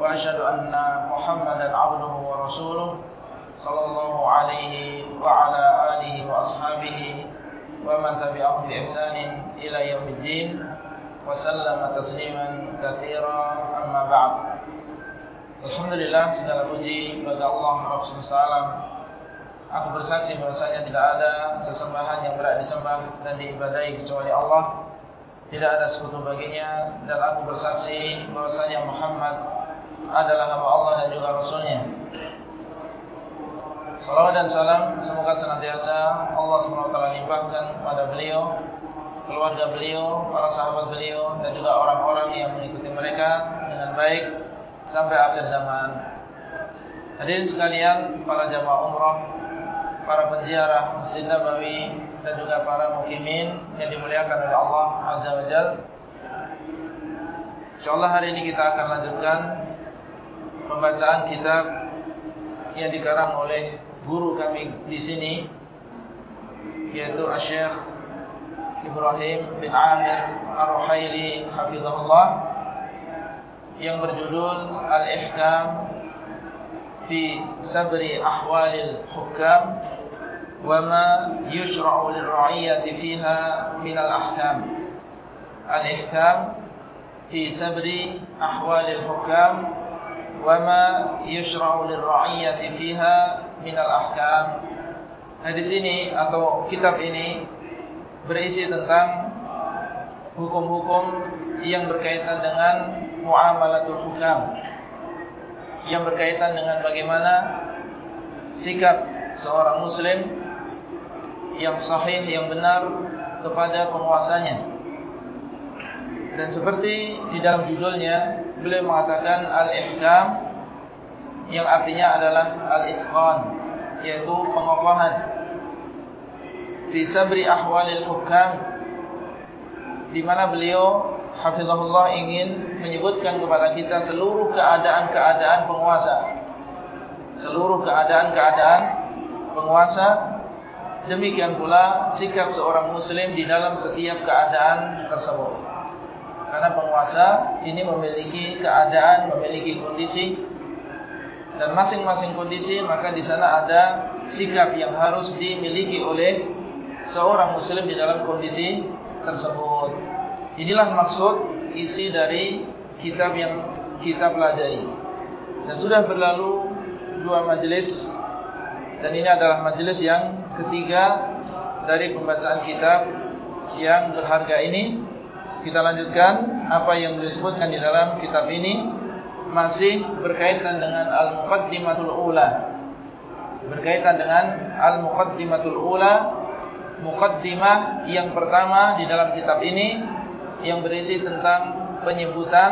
وأشهد أن محمدا عبده ورسوله صلى الله عليه وعلى آله وأصحابه ومن تبعهم بإحسان إلى يوم الدين وسلم تسليما كثيرا أما بعد الحمد لله segala puji bagi Allah Rabb SWT Aku bersaksi bahasanya tidak ada sesembahan yang berat disembah dan diibadai kecuali Allah Tidak ada sekutu baginya Dan aku bersaksi bahasanya Muhammad adalah hamba Allah dan juga Rasulnya. Salawat dan salam semoga senantiasa Allah SWT limpahkan kepada beliau, keluarga beliau, para sahabat beliau dan juga orang-orang yang mengikuti mereka dengan baik sampai akhir zaman. Hadirin sekalian, para jamaah umrah, para penziarah Masjid Nabawi dan juga para mukimin yang dimuliakan oleh Allah Azza wa Jalla. InsyaAllah hari ini kita akan lanjutkan pembacaan kitab yang dikarang oleh guru kami di sini yaitu Syekh Ibrahim bin Amir Ar-Ruhaili hafizahullah yang berjudul Al-Ihkam fi Sabri Ahwalil Hukam wa ma yushra'u lirra'iyyati fiha min al-ahkam. Al-Ihkam fi Sabri Ahwalil Hukam wama yushra'u lirra'iyyati fiha min al-ahkam. Nah di sini atau kitab ini berisi tentang hukum-hukum yang berkaitan dengan muamalatul hukam. Yang berkaitan dengan bagaimana sikap seorang muslim yang sahih yang benar kepada penguasanya. Dan seperti di dalam judulnya beliau mengatakan al-ihkam yang artinya adalah al-itqan yaitu pengokohan fi sabri ahwalil hukam di mana beliau hafizahullah ingin menyebutkan kepada kita seluruh keadaan-keadaan penguasa. Seluruh keadaan-keadaan penguasa. Demikian pula sikap seorang muslim di dalam setiap keadaan tersebut. Karena penguasa ini memiliki keadaan, memiliki kondisi dan masing-masing kondisi maka di sana ada sikap yang harus dimiliki oleh seorang muslim di dalam kondisi tersebut. Inilah maksud isi dari kitab yang kita pelajari. Dan sudah berlalu dua majelis dan ini adalah majelis yang ketiga dari pembacaan kitab yang berharga ini kita lanjutkan apa yang disebutkan di dalam kitab ini masih berkaitan dengan al-muqaddimatul ula. Berkaitan dengan al-muqaddimatul ula, muqaddimah yang pertama di dalam kitab ini yang berisi tentang penyebutan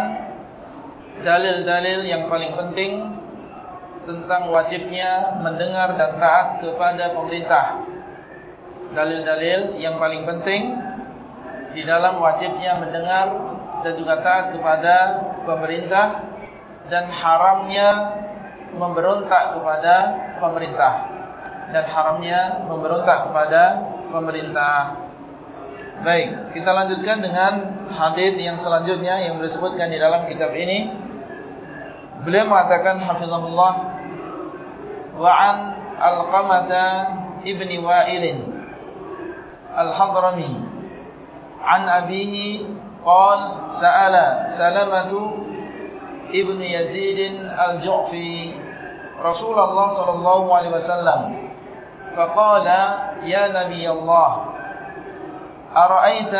dalil-dalil yang paling penting tentang wajibnya mendengar dan taat kepada pemerintah. Dalil-dalil yang paling penting di dalam wajibnya mendengar dan juga taat kepada pemerintah dan haramnya memberontak kepada pemerintah dan haramnya memberontak kepada pemerintah. Baik, kita lanjutkan dengan hadis yang selanjutnya yang disebutkan di dalam kitab ini. Beliau mengatakan hafizahullah wa an Al-Qamata ibni Wa'il Al-Hadrami an abihi qala sa'ala Salamatu ابن يزيد الجعفي رسول الله صلى الله عليه وسلم فقال يا نبي الله أرأيت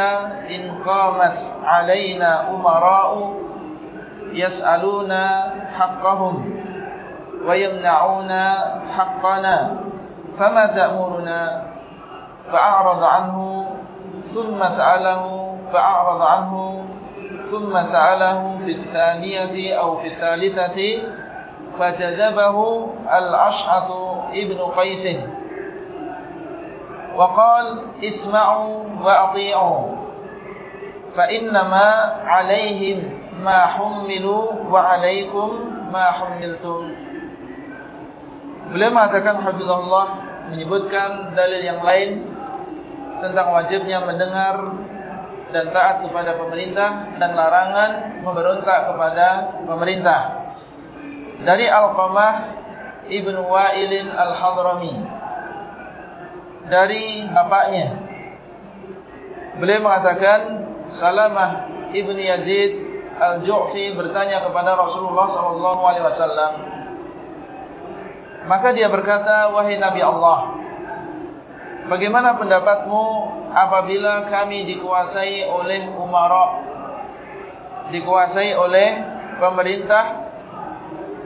إن قامت علينا أمراء يسألون حقهم ويمنعون حقنا فما تأمرنا؟ فأعرض عنه ثم سأله فأعرض عنه ثم سأله في الثانية أو في الثالثة فجذبه الأشعث ابن قيس وقال اسمعوا وأطيعوا فإنما عليهم ما حملوا وعليكم ما حملتم Beliau mengatakan Hafizullah menyebutkan dalil yang lain tentang wajibnya mendengar dan taat kepada pemerintah dan larangan memberontak kepada pemerintah. Dari Al-Qamah Ibn Wa'ilin Al-Hadrami. Dari bapaknya. Beliau mengatakan Salamah Ibn Yazid Al-Ju'fi bertanya kepada Rasulullah SAW Maka dia berkata Wahai Nabi Allah Bagaimana pendapatmu apabila kami dikuasai oleh umarok Dikuasai oleh pemerintah?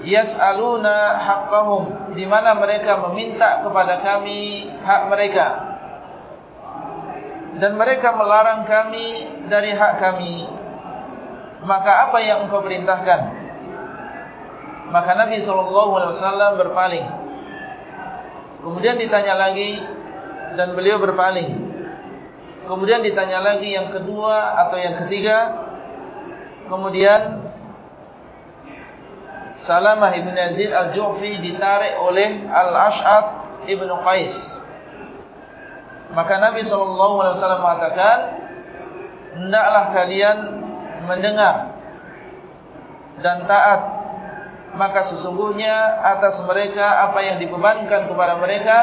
Yas'aluna haqqahum. Di mana mereka meminta kepada kami hak mereka? Dan mereka melarang kami dari hak kami. Maka apa yang engkau perintahkan? Maka Nabi SAW berpaling. Kemudian ditanya lagi dan beliau berpaling kemudian ditanya lagi yang kedua atau yang ketiga kemudian Salamah ibn Yazid al-Ju'fi ditarik oleh Al-Ash'ad ibn Qais. Maka Nabi SAW mengatakan, Hendaklah kalian mendengar dan taat. Maka sesungguhnya atas mereka apa yang dibebankan kepada mereka,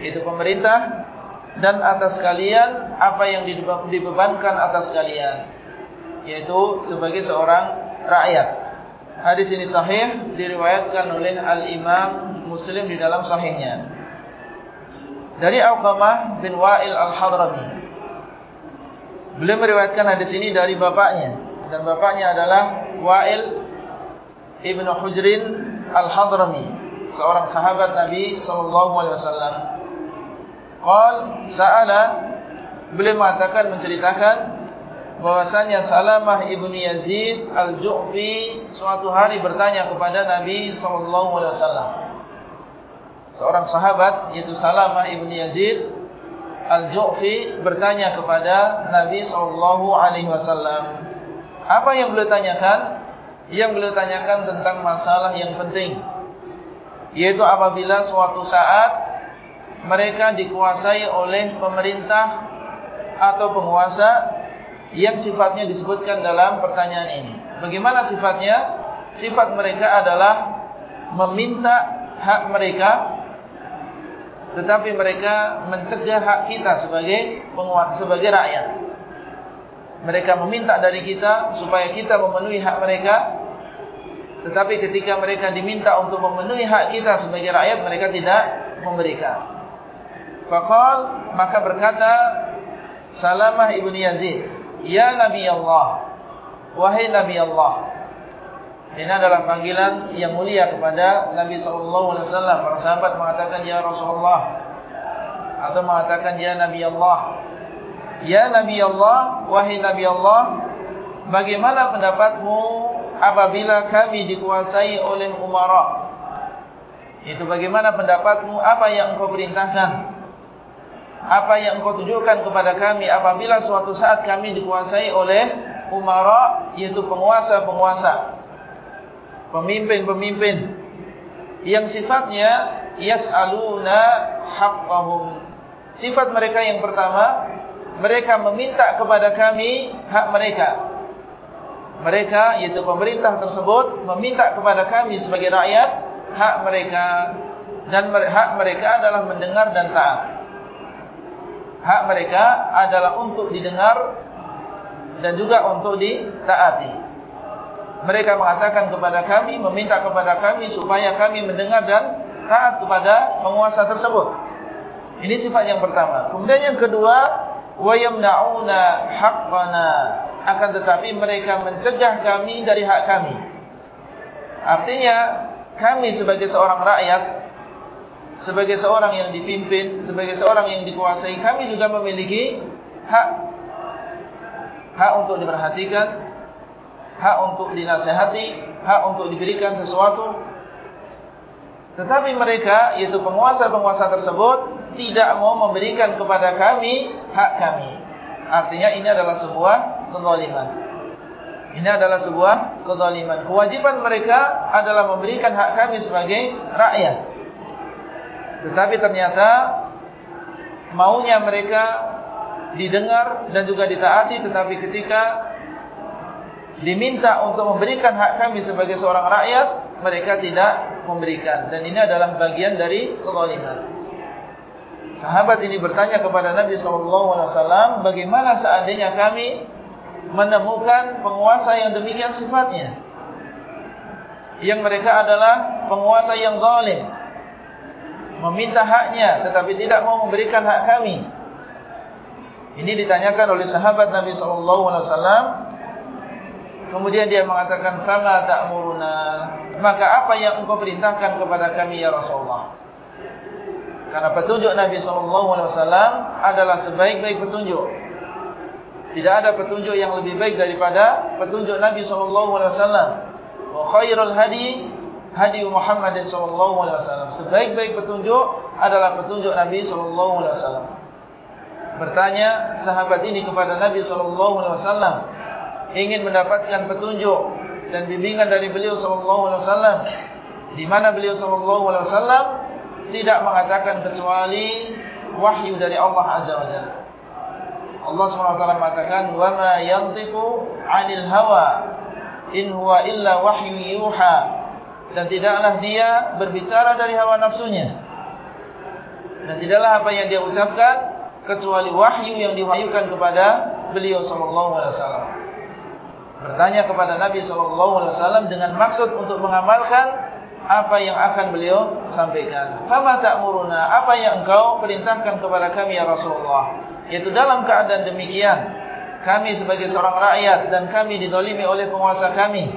itu pemerintah. Dan atas kalian apa yang dibebankan atas kalian, yaitu sebagai seorang rakyat. Hadis ini sahih diriwayatkan oleh Al-Imam Muslim di dalam sahihnya. Dari Al-Qamah bin Wa'il Al-Hadrami. Beliau meriwayatkan hadis ini dari bapaknya dan bapaknya adalah Wa'il Ibn Hujrin Al-Hadrami, seorang sahabat Nabi sallallahu alaihi wasallam. Qal sa'ala beliau mengatakan menceritakan bahwasanya Salamah ibnu Yazid al-Ju'fi suatu hari bertanya kepada Nabi wasallam. Seorang sahabat yaitu Salamah ibnu Yazid al-Ju'fi bertanya kepada Nabi wasallam. Apa yang beliau tanyakan? Yang beliau tanyakan tentang masalah yang penting. Yaitu apabila suatu saat mereka dikuasai oleh pemerintah atau penguasa yang sifatnya disebutkan dalam pertanyaan ini. Bagaimana sifatnya? Sifat mereka adalah meminta hak mereka tetapi mereka mencegah hak kita sebagai penguasa sebagai rakyat. Mereka meminta dari kita supaya kita memenuhi hak mereka tetapi ketika mereka diminta untuk memenuhi hak kita sebagai rakyat mereka tidak memberikan. Faqal maka berkata Salamah ibnu Yazid Ya Nabi Allah Wahai Nabi Allah. Ini adalah panggilan yang mulia kepada Nabi SAW Para sahabat mengatakan Ya Rasulullah Atau mengatakan Ya Nabi Allah. Ya Nabi Allah Wahai Nabi Allah Bagaimana pendapatmu Apabila kami dikuasai oleh umara? Itu bagaimana pendapatmu? Apa yang engkau perintahkan apa yang engkau tunjukkan kepada kami apabila suatu saat kami dikuasai oleh umara yaitu penguasa-penguasa. Pemimpin-pemimpin. Yang sifatnya yas'aluna haqqahum. Sifat mereka yang pertama mereka meminta kepada kami hak mereka. Mereka yaitu pemerintah tersebut meminta kepada kami sebagai rakyat hak mereka. Dan hak mereka adalah mendengar dan taat hak mereka adalah untuk didengar dan juga untuk ditaati. Mereka mengatakan kepada kami, meminta kepada kami supaya kami mendengar dan taat kepada penguasa tersebut. Ini sifat yang pertama. Kemudian yang kedua, wayamnauna haqqana. Akan tetapi mereka mencegah kami dari hak kami. Artinya, kami sebagai seorang rakyat sebagai seorang yang dipimpin, sebagai seorang yang dikuasai, kami juga memiliki hak. Hak untuk diperhatikan, hak untuk dinasehati, hak untuk diberikan sesuatu, Tetapi mereka, yaitu penguasa-penguasa tersebut, tidak mau memberikan kepada kami hak kami. Artinya ini adalah sebuah kezaliman. Ini adalah sebuah kezaliman. Kewajiban mereka adalah memberikan hak kami sebagai rakyat. Tetapi ternyata maunya mereka didengar dan juga ditaati. Tetapi ketika diminta untuk memberikan hak kami sebagai seorang rakyat, mereka tidak memberikan. Dan ini adalah bagian dari kezaliman. Sahabat ini bertanya kepada Nabi SAW, bagaimana seandainya kami menemukan penguasa yang demikian sifatnya? Yang mereka adalah penguasa yang zalim. Meminta haknya tetapi tidak mau memberikan hak kami. Ini ditanyakan oleh sahabat Nabi SAW. Kemudian dia mengatakan, Fama ta'muruna. Maka apa yang engkau perintahkan kepada kami ya Rasulullah? Karena petunjuk Nabi SAW adalah sebaik-baik petunjuk. Tidak ada petunjuk yang lebih baik daripada petunjuk Nabi SAW. Wa khairul hadi hadi Muhammad SAW. Sebaik-baik petunjuk adalah petunjuk Nabi SAW. Bertanya sahabat ini kepada Nabi SAW. Ingin mendapatkan petunjuk dan bimbingan dari beliau SAW. Di mana beliau SAW tidak mengatakan kecuali wahyu dari Allah Azza wa Jalla. Allah SWT mengatakan wa ma yantiqu 'anil hawa in huwa illa wahyu yuha dan tidaklah dia berbicara dari hawa nafsunya dan tidaklah apa yang dia ucapkan kecuali wahyu yang diwahyukan kepada beliau sallallahu alaihi wasallam bertanya kepada Nabi sallallahu alaihi wasallam dengan maksud untuk mengamalkan apa yang akan beliau sampaikan. Fama ta'muruna, apa yang engkau perintahkan kepada kami ya Rasulullah? Yaitu dalam keadaan demikian, kami sebagai seorang rakyat dan kami didolimi oleh penguasa kami.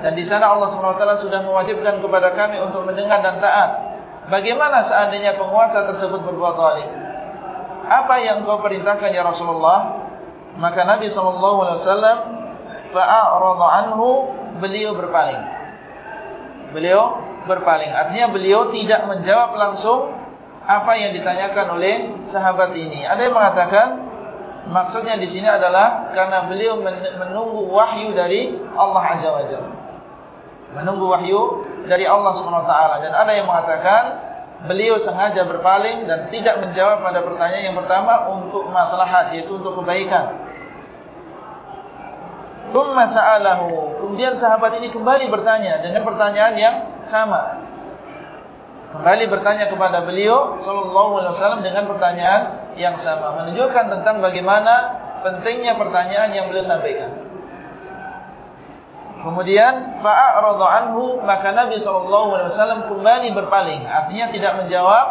Dan di sana Allah SWT sudah mewajibkan kepada kami untuk mendengar dan taat. Bagaimana seandainya penguasa tersebut berbuat zalim? Apa yang engkau perintahkan ya Rasulullah? Maka Nabi SAW fa'a'radha anhu beliau berpaling beliau berpaling. Artinya beliau tidak menjawab langsung apa yang ditanyakan oleh sahabat ini. Ada yang mengatakan maksudnya di sini adalah karena beliau menunggu wahyu dari Allah Azza wa Jalla. Menunggu wahyu dari Allah SWT. Dan ada yang mengatakan beliau sengaja berpaling dan tidak menjawab pada pertanyaan yang pertama untuk maslahat, yaitu untuk kebaikan. Thumma sa'alahu. Kemudian sahabat ini kembali bertanya dengan pertanyaan yang sama. Kembali bertanya kepada beliau sallallahu alaihi wasallam dengan pertanyaan yang sama, menunjukkan tentang bagaimana pentingnya pertanyaan yang beliau sampaikan. Kemudian fa'arada anhu, maka Nabi wasallam kembali berpaling, artinya tidak menjawab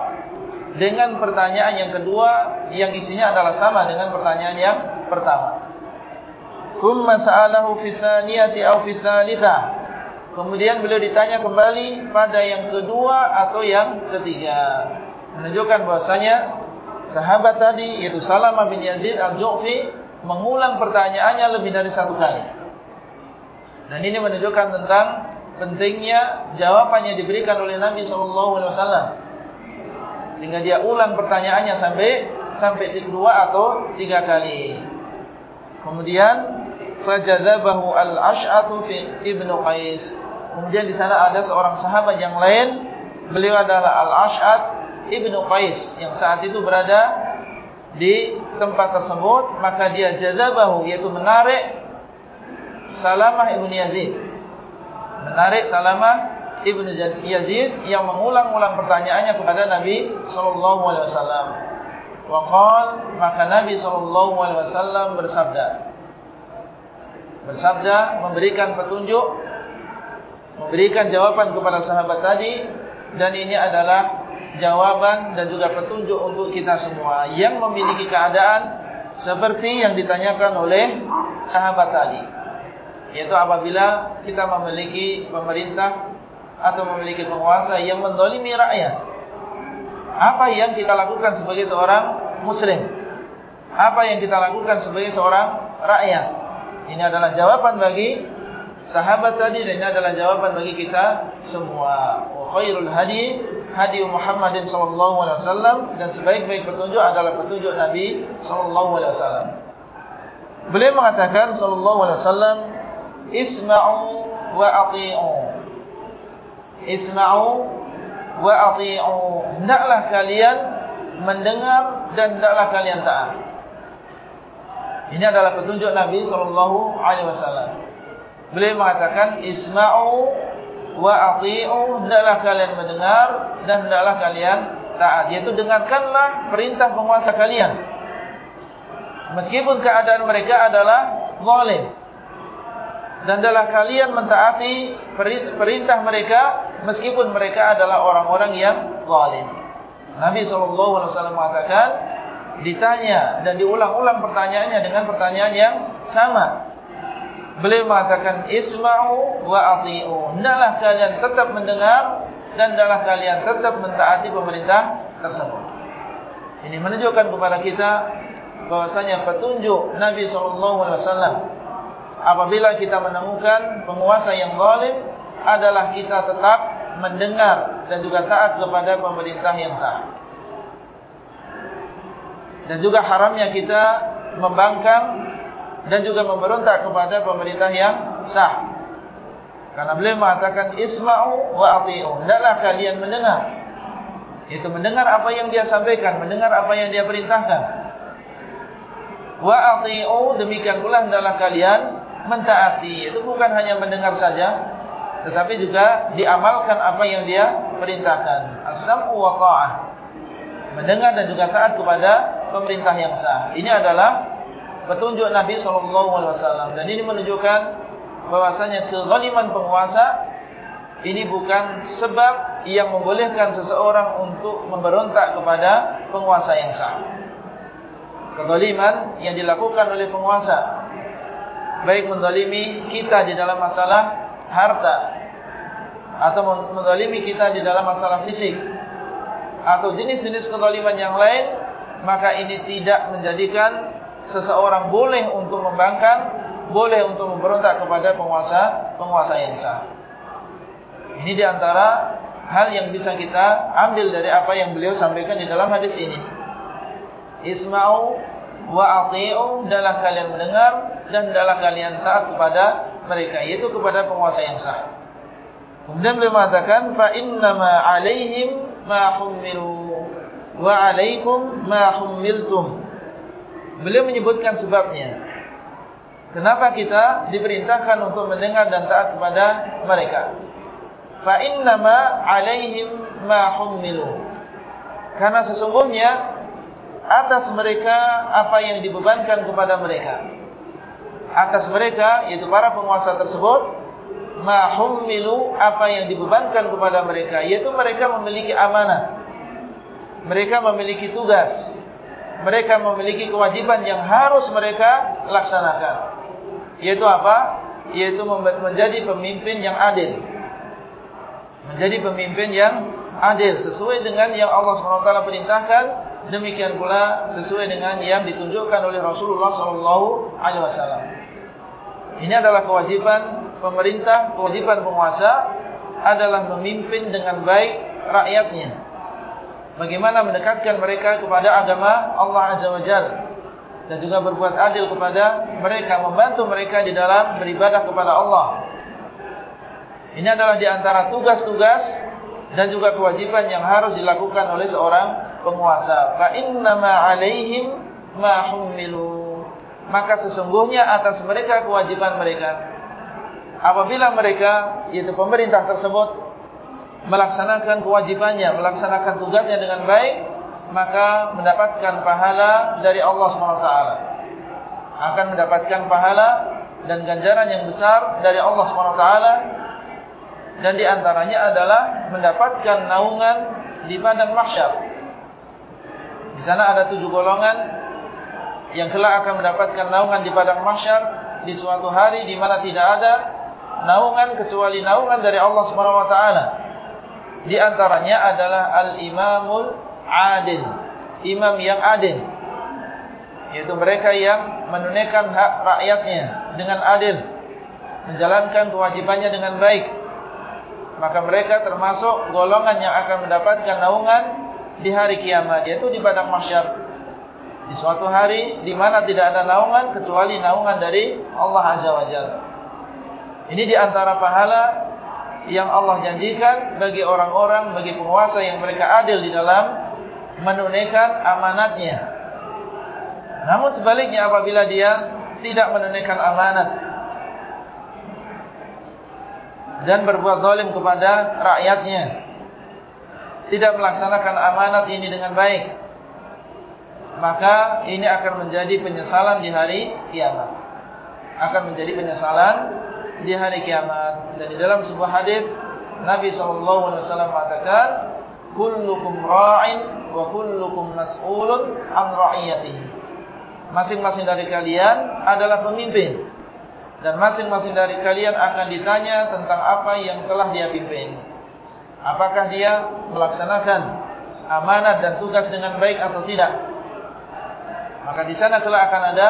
dengan pertanyaan yang kedua yang isinya adalah sama dengan pertanyaan yang pertama. Thumma sa'alahu fi tsaniyati aw fi tsalitsah. Kemudian beliau ditanya kembali pada yang kedua atau yang ketiga. Menunjukkan bahasanya sahabat tadi yaitu Salamah bin Yazid Al-Ju'fi mengulang pertanyaannya lebih dari satu kali. Dan ini menunjukkan tentang pentingnya jawaban yang diberikan oleh Nabi SAW. Sehingga dia ulang pertanyaannya sampai sampai kedua atau tiga kali. Kemudian fajadzabahu al-Ash'atsu fi Ibnu Qais. Kemudian di sana ada seorang sahabat yang lain, beliau adalah Al-Ash'ats Ibnu Qais yang saat itu berada di tempat tersebut, maka dia jadzabahu yaitu menarik Salamah Ibnu Yazid. Menarik Salamah Ibnu Yazid yang mengulang-ulang pertanyaannya kepada Nabi wasallam. Waqal maka Nabi wasallam bersabda Bersabda memberikan petunjuk memberikan jawaban kepada sahabat tadi dan ini adalah jawaban dan juga petunjuk untuk kita semua yang memiliki keadaan seperti yang ditanyakan oleh sahabat tadi yaitu apabila kita memiliki pemerintah atau memiliki penguasa yang mendolimi rakyat apa yang kita lakukan sebagai seorang muslim? Apa yang kita lakukan sebagai seorang rakyat? Ini adalah jawaban bagi sahabat tadi dan ini adalah jawaban bagi kita semua. Wa khairul hadi hadi Muhammadin sallallahu alaihi wasallam dan sebaik-baik petunjuk adalah petunjuk Nabi sallallahu alaihi wasallam. Beliau mengatakan sallallahu alaihi wasallam isma'u wa ati'u. Isma'u wa ati'u. Hendaklah kalian mendengar dan hendaklah kalian taat. Ini adalah petunjuk Nabi wasallam. Beliau mengatakan isma'u wa ati'u hendaklah kalian mendengar dan hendaklah kalian taat yaitu dengarkanlah perintah penguasa kalian meskipun keadaan mereka adalah zalim dan hendaklah kalian mentaati perintah mereka meskipun mereka adalah orang-orang yang zalim Nabi SAW mengatakan ditanya dan diulang-ulang pertanyaannya dengan pertanyaan yang sama Beliau mengatakan isma'u wa ati'u. Hendaklah kalian tetap mendengar dan hendaklah kalian tetap mentaati pemerintah tersebut. Ini menunjukkan kepada kita bahwasanya petunjuk Nabi SAW apabila kita menemukan penguasa yang zalim adalah kita tetap mendengar dan juga taat kepada pemerintah yang sah. Dan juga haramnya kita membangkang dan juga memberontak kepada pemerintah yang sah. Karena beliau mengatakan isma'u wa ati'u. Hendaklah kalian mendengar. Itu mendengar apa yang dia sampaikan, mendengar apa yang dia perintahkan. Wa ati'u demikian pula hendaklah kalian mentaati. Itu bukan hanya mendengar saja, tetapi juga diamalkan apa yang dia perintahkan. As-sam'u wa ta'ah. Mendengar dan juga taat kepada pemerintah yang sah. Ini adalah petunjuk Nabi SAW dan ini menunjukkan bahwasanya kezaliman penguasa ini bukan sebab yang membolehkan seseorang untuk memberontak kepada penguasa yang sah. Kezaliman yang dilakukan oleh penguasa baik menzalimi kita di dalam masalah harta atau menzalimi kita di dalam masalah fisik atau jenis-jenis kezaliman yang lain maka ini tidak menjadikan seseorang boleh untuk membangkang, boleh untuk memberontak kepada penguasa penguasa yang sah. Ini diantara hal yang bisa kita ambil dari apa yang beliau sampaikan di dalam hadis ini. Isma'u wa ati'u dalam kalian mendengar dan dalam kalian taat kepada mereka, yaitu kepada penguasa yang sah. Kemudian beliau mengatakan, fa innama alaihim ma hummilu wa alaikum ma hummiltum. Beliau menyebutkan sebabnya. Kenapa kita diperintahkan untuk mendengar dan taat kepada mereka? Fa innama 'alaihim ma hummilu. Karena sesungguhnya atas mereka apa yang dibebankan kepada mereka. Atas mereka yaitu para penguasa tersebut ma hummilu apa yang dibebankan kepada mereka yaitu mereka memiliki amanah. Mereka memiliki tugas mereka memiliki kewajiban yang harus mereka laksanakan. Yaitu apa? Yaitu menjadi pemimpin yang adil. Menjadi pemimpin yang adil. Sesuai dengan yang Allah SWT perintahkan. Demikian pula sesuai dengan yang ditunjukkan oleh Rasulullah SAW. Ini adalah kewajiban pemerintah, kewajiban penguasa adalah memimpin dengan baik rakyatnya bagaimana mendekatkan mereka kepada agama Allah Azza wa Jalla dan juga berbuat adil kepada mereka, membantu mereka di dalam beribadah kepada Allah. Ini adalah di antara tugas-tugas dan juga kewajiban yang harus dilakukan oleh seorang penguasa. Fa innama 'alaihim ma humilu. Maka sesungguhnya atas mereka kewajiban mereka. Apabila mereka yaitu pemerintah tersebut melaksanakan kewajibannya, melaksanakan tugasnya dengan baik, maka mendapatkan pahala dari Allah SWT. Akan mendapatkan pahala dan ganjaran yang besar dari Allah SWT. Dan diantaranya adalah mendapatkan naungan di padang mahsyar. Di sana ada tujuh golongan yang kelak akan mendapatkan naungan di padang mahsyar di suatu hari di mana tidak ada naungan kecuali naungan dari Allah SWT. Di antaranya adalah al-imamul adil. Imam yang adil. Yaitu mereka yang menunaikan hak rakyatnya dengan adil. menjalankan kewajibannya dengan baik, maka mereka termasuk golongan yang akan mendapatkan naungan di hari kiamat, yaitu di padang mahsyar. Di suatu hari di mana tidak ada naungan kecuali naungan dari Allah Azza wa Jalla. Ini di antara pahala yang Allah janjikan bagi orang-orang, bagi penguasa yang mereka adil di dalam menunaikan amanatnya. Namun sebaliknya apabila dia tidak menunaikan amanat dan berbuat zalim kepada rakyatnya, tidak melaksanakan amanat ini dengan baik, maka ini akan menjadi penyesalan di hari kiamat. Akan menjadi penyesalan di hari kiamat. Dan di dalam sebuah hadis Nabi SAW mengatakan, kullukum ra'in wa kullukum mas'ulun an ra'iyatihi. Masing-masing dari kalian adalah pemimpin dan masing-masing dari kalian akan ditanya tentang apa yang telah dia pimpin. Apakah dia melaksanakan amanat dan tugas dengan baik atau tidak? Maka di sana telah akan ada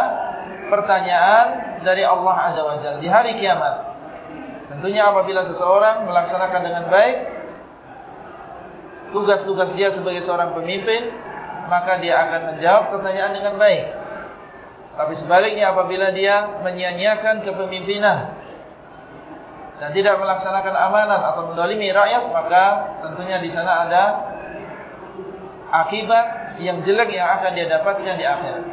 pertanyaan dari Allah Azza wa Jalla di hari kiamat. Tentunya apabila seseorang melaksanakan dengan baik tugas-tugas dia sebagai seorang pemimpin, maka dia akan menjawab pertanyaan dengan baik. Tapi sebaliknya apabila dia menyia-nyiakan kepemimpinan dan tidak melaksanakan amanat atau mendolimi rakyat, maka tentunya di sana ada akibat yang jelek yang akan dia dapatkan di akhirat.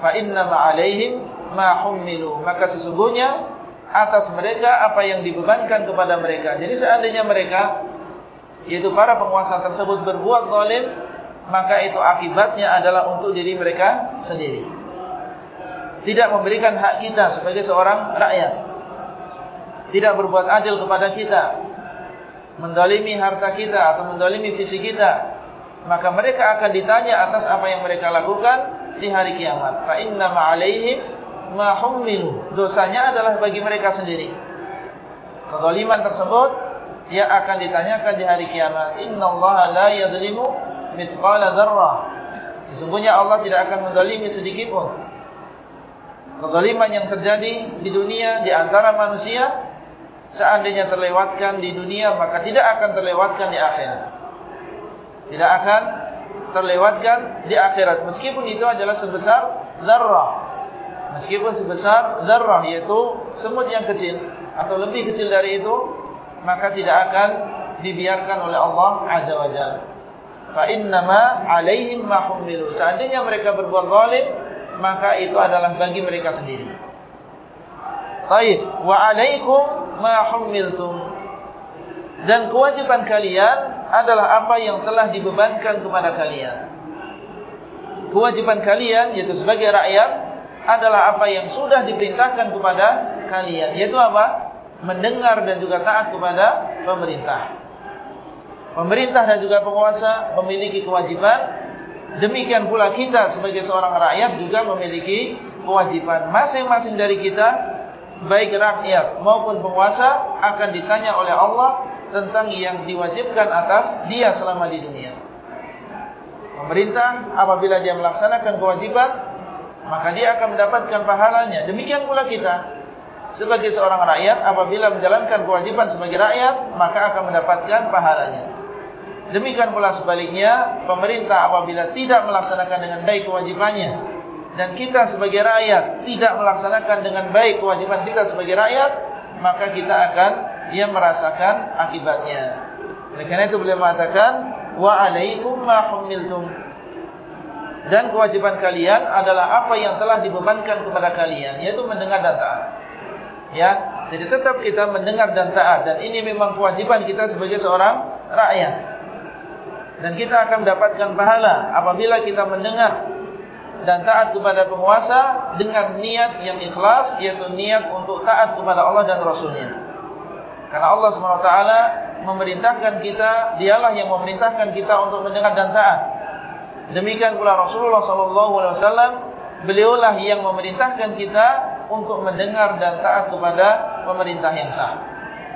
Fa inna ma'alaihim ma hummilu. Maka sesungguhnya atas mereka apa yang dibebankan kepada mereka. Jadi seandainya mereka yaitu para penguasa tersebut berbuat zalim, maka itu akibatnya adalah untuk diri mereka sendiri. Tidak memberikan hak kita sebagai seorang rakyat. Tidak berbuat adil kepada kita. Mendalimi harta kita atau mendalimi visi kita. Maka mereka akan ditanya atas apa yang mereka lakukan di hari kiamat. Fa inna ma'alaihim ma'hummilu. Dosanya adalah bagi mereka sendiri. Kezaliman tersebut yang akan ditanyakan di hari kiamat. Inna Allah la yadlimu mithqala dzarrah. Sesungguhnya Allah tidak akan menzalimi sedikit pun. Kezaliman yang terjadi di dunia di antara manusia seandainya terlewatkan di dunia maka tidak akan terlewatkan di akhirat. Tidak akan terlewatkan di akhirat meskipun itu adalah sebesar zarrah. Meskipun sebesar zarrah yaitu semut yang kecil atau lebih kecil dari itu maka tidak akan dibiarkan oleh Allah Azza wa Jalla. Fa innama 'alaihim ma humilu. Seandainya mereka berbuat zalim, maka itu adalah bagi mereka sendiri. Baik, wa 'alaikum ma humiltum. Dan kewajiban kalian adalah apa yang telah dibebankan kepada kalian. Kewajiban kalian yaitu sebagai rakyat adalah apa yang sudah diperintahkan kepada kalian. Yaitu apa? mendengar dan juga taat kepada pemerintah. Pemerintah dan juga penguasa memiliki kewajiban. Demikian pula kita sebagai seorang rakyat juga memiliki kewajiban. Masing-masing dari kita, baik rakyat maupun penguasa, akan ditanya oleh Allah tentang yang diwajibkan atas dia selama di dunia. Pemerintah apabila dia melaksanakan kewajiban, maka dia akan mendapatkan pahalanya. Demikian pula kita sebagai seorang rakyat apabila menjalankan kewajiban sebagai rakyat maka akan mendapatkan pahalanya. Demikian pula sebaliknya pemerintah apabila tidak melaksanakan dengan baik kewajibannya dan kita sebagai rakyat tidak melaksanakan dengan baik kewajiban kita sebagai rakyat maka kita akan ia merasakan akibatnya. Oleh karena itu beliau mengatakan wa alaikum ma humiltum. Dan kewajiban kalian adalah apa yang telah dibebankan kepada kalian yaitu mendengar dan taat. Ya jadi tetap kita mendengar dan taat. Dan ini memang kewajiban kita sebagai seorang rakyat. Dan kita akan mendapatkan pahala apabila kita mendengar dan taat kepada penguasa dengan niat yang ikhlas yaitu niat untuk taat kepada Allah dan Rasulnya karena Allah SWT memerintahkan kita dialah yang memerintahkan kita untuk mendengar dan taat demikian pula Rasulullah SAW beliaulah yang memerintahkan kita untuk mendengar dan taat kepada pemerintah yang sah.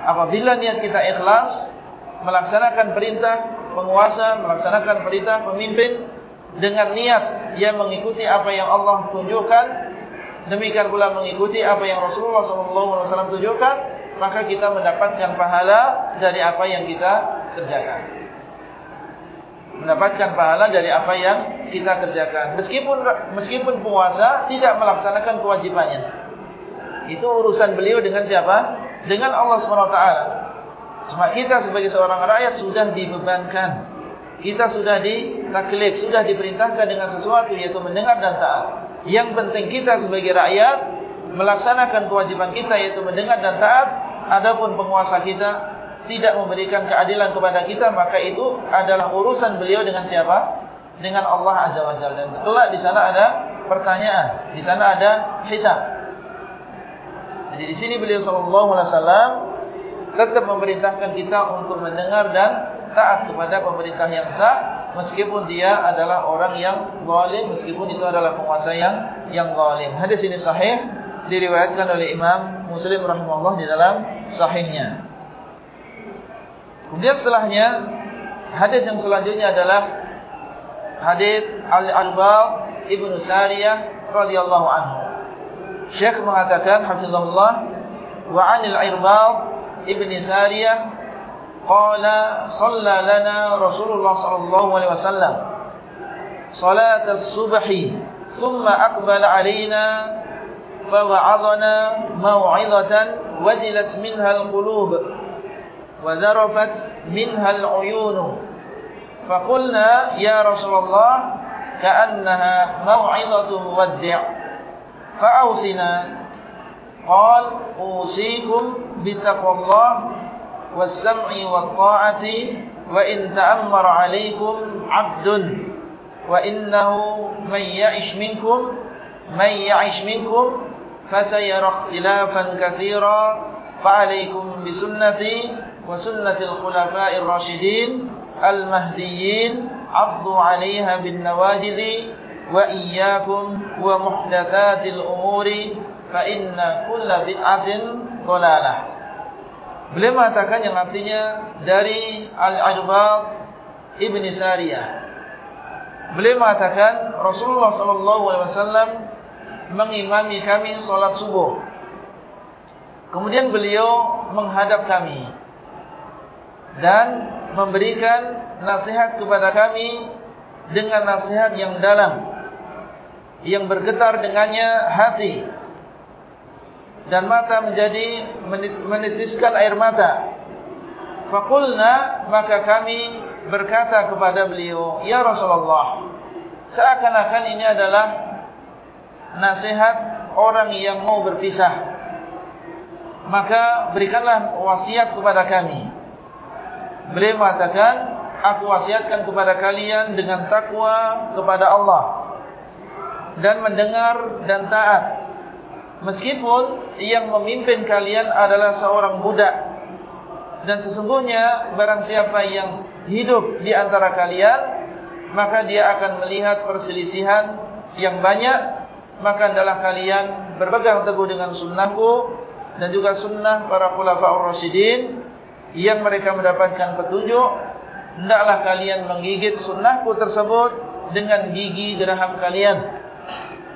Apabila niat kita ikhlas melaksanakan perintah penguasa, melaksanakan perintah pemimpin dengan niat yang mengikuti apa yang Allah tunjukkan, demikian pula mengikuti apa yang Rasulullah SAW tunjukkan, maka kita mendapatkan pahala dari apa yang kita kerjakan. Mendapatkan pahala dari apa yang kita kerjakan. Meskipun meskipun puasa tidak melaksanakan kewajibannya. Itu urusan beliau dengan siapa? Dengan Allah SWT. Cuma kita sebagai seorang rakyat sudah dibebankan. Kita sudah ditaklif, sudah diperintahkan dengan sesuatu yaitu mendengar dan taat. Yang penting kita sebagai rakyat melaksanakan kewajiban kita yaitu mendengar dan taat. Adapun penguasa kita tidak memberikan keadilan kepada kita maka itu adalah urusan beliau dengan siapa? Dengan Allah Azza wa Jalla. Dan kelak di sana ada pertanyaan, di sana ada hisab. Jadi di sini beliau sallallahu alaihi wasallam tetap memerintahkan kita untuk mendengar dan taat kepada pemerintah yang sah meskipun dia adalah orang yang zalim meskipun itu adalah penguasa yang yang zalim. Hadis ini sahih diriwayatkan oleh Imam Muslim rahimahullah di dalam sahihnya. Kemudian setelahnya hadis yang selanjutnya adalah hadis Al-Albab Ibnu Sariyah radhiyallahu anhu. Syekh mengatakan hafizahullah wa 'anil Irbab Ibnu Sariyah qala shalla lana Rasulullah sallallahu alaihi wasallam salat as-subhi thumma aqbala 'alaina فوعظنا موعظة وجلت منها القلوب وذرفت منها العيون. فقلنا يا رسول الله كأنها موعظة مودع. فأوصنا. قال أوصيكم بتقوى الله والسمع والطاعة وإن تأمر عليكم عبد وإنه من يعش منكم من يعش منكم فسيرى اختلافا كثيرا. فعليكم بسنتي وسنة الخلفاء الراشدين المهديين. عضوا عليها بالنواجذ وإياكم ومحدثات الأمور فإن كل بدعة ضلالة. Beliau mengatakan yang artinya dari Al-Adbab Ibn Sariyah. Beliau mengatakan Rasulullah SAW mengimami kami solat subuh. Kemudian beliau menghadap kami dan memberikan nasihat kepada kami dengan nasihat yang dalam yang bergetar dengannya hati dan mata menjadi menitiskan air mata. Fakulna maka kami berkata kepada beliau, Ya Rasulullah, seakan-akan ini adalah nasihat orang yang mau berpisah. Maka berikanlah wasiat kepada kami. Beliau mengatakan, aku wasiatkan kepada kalian dengan takwa kepada Allah dan mendengar dan taat Meskipun yang memimpin kalian adalah seorang budak dan sesungguhnya barang siapa yang hidup di antara kalian maka dia akan melihat perselisihan yang banyak maka adalah kalian berpegang teguh dengan sunnahku dan juga sunnah para khulafaur rasyidin yang mereka mendapatkan petunjuk hendaklah kalian menggigit sunnahku tersebut dengan gigi geraham kalian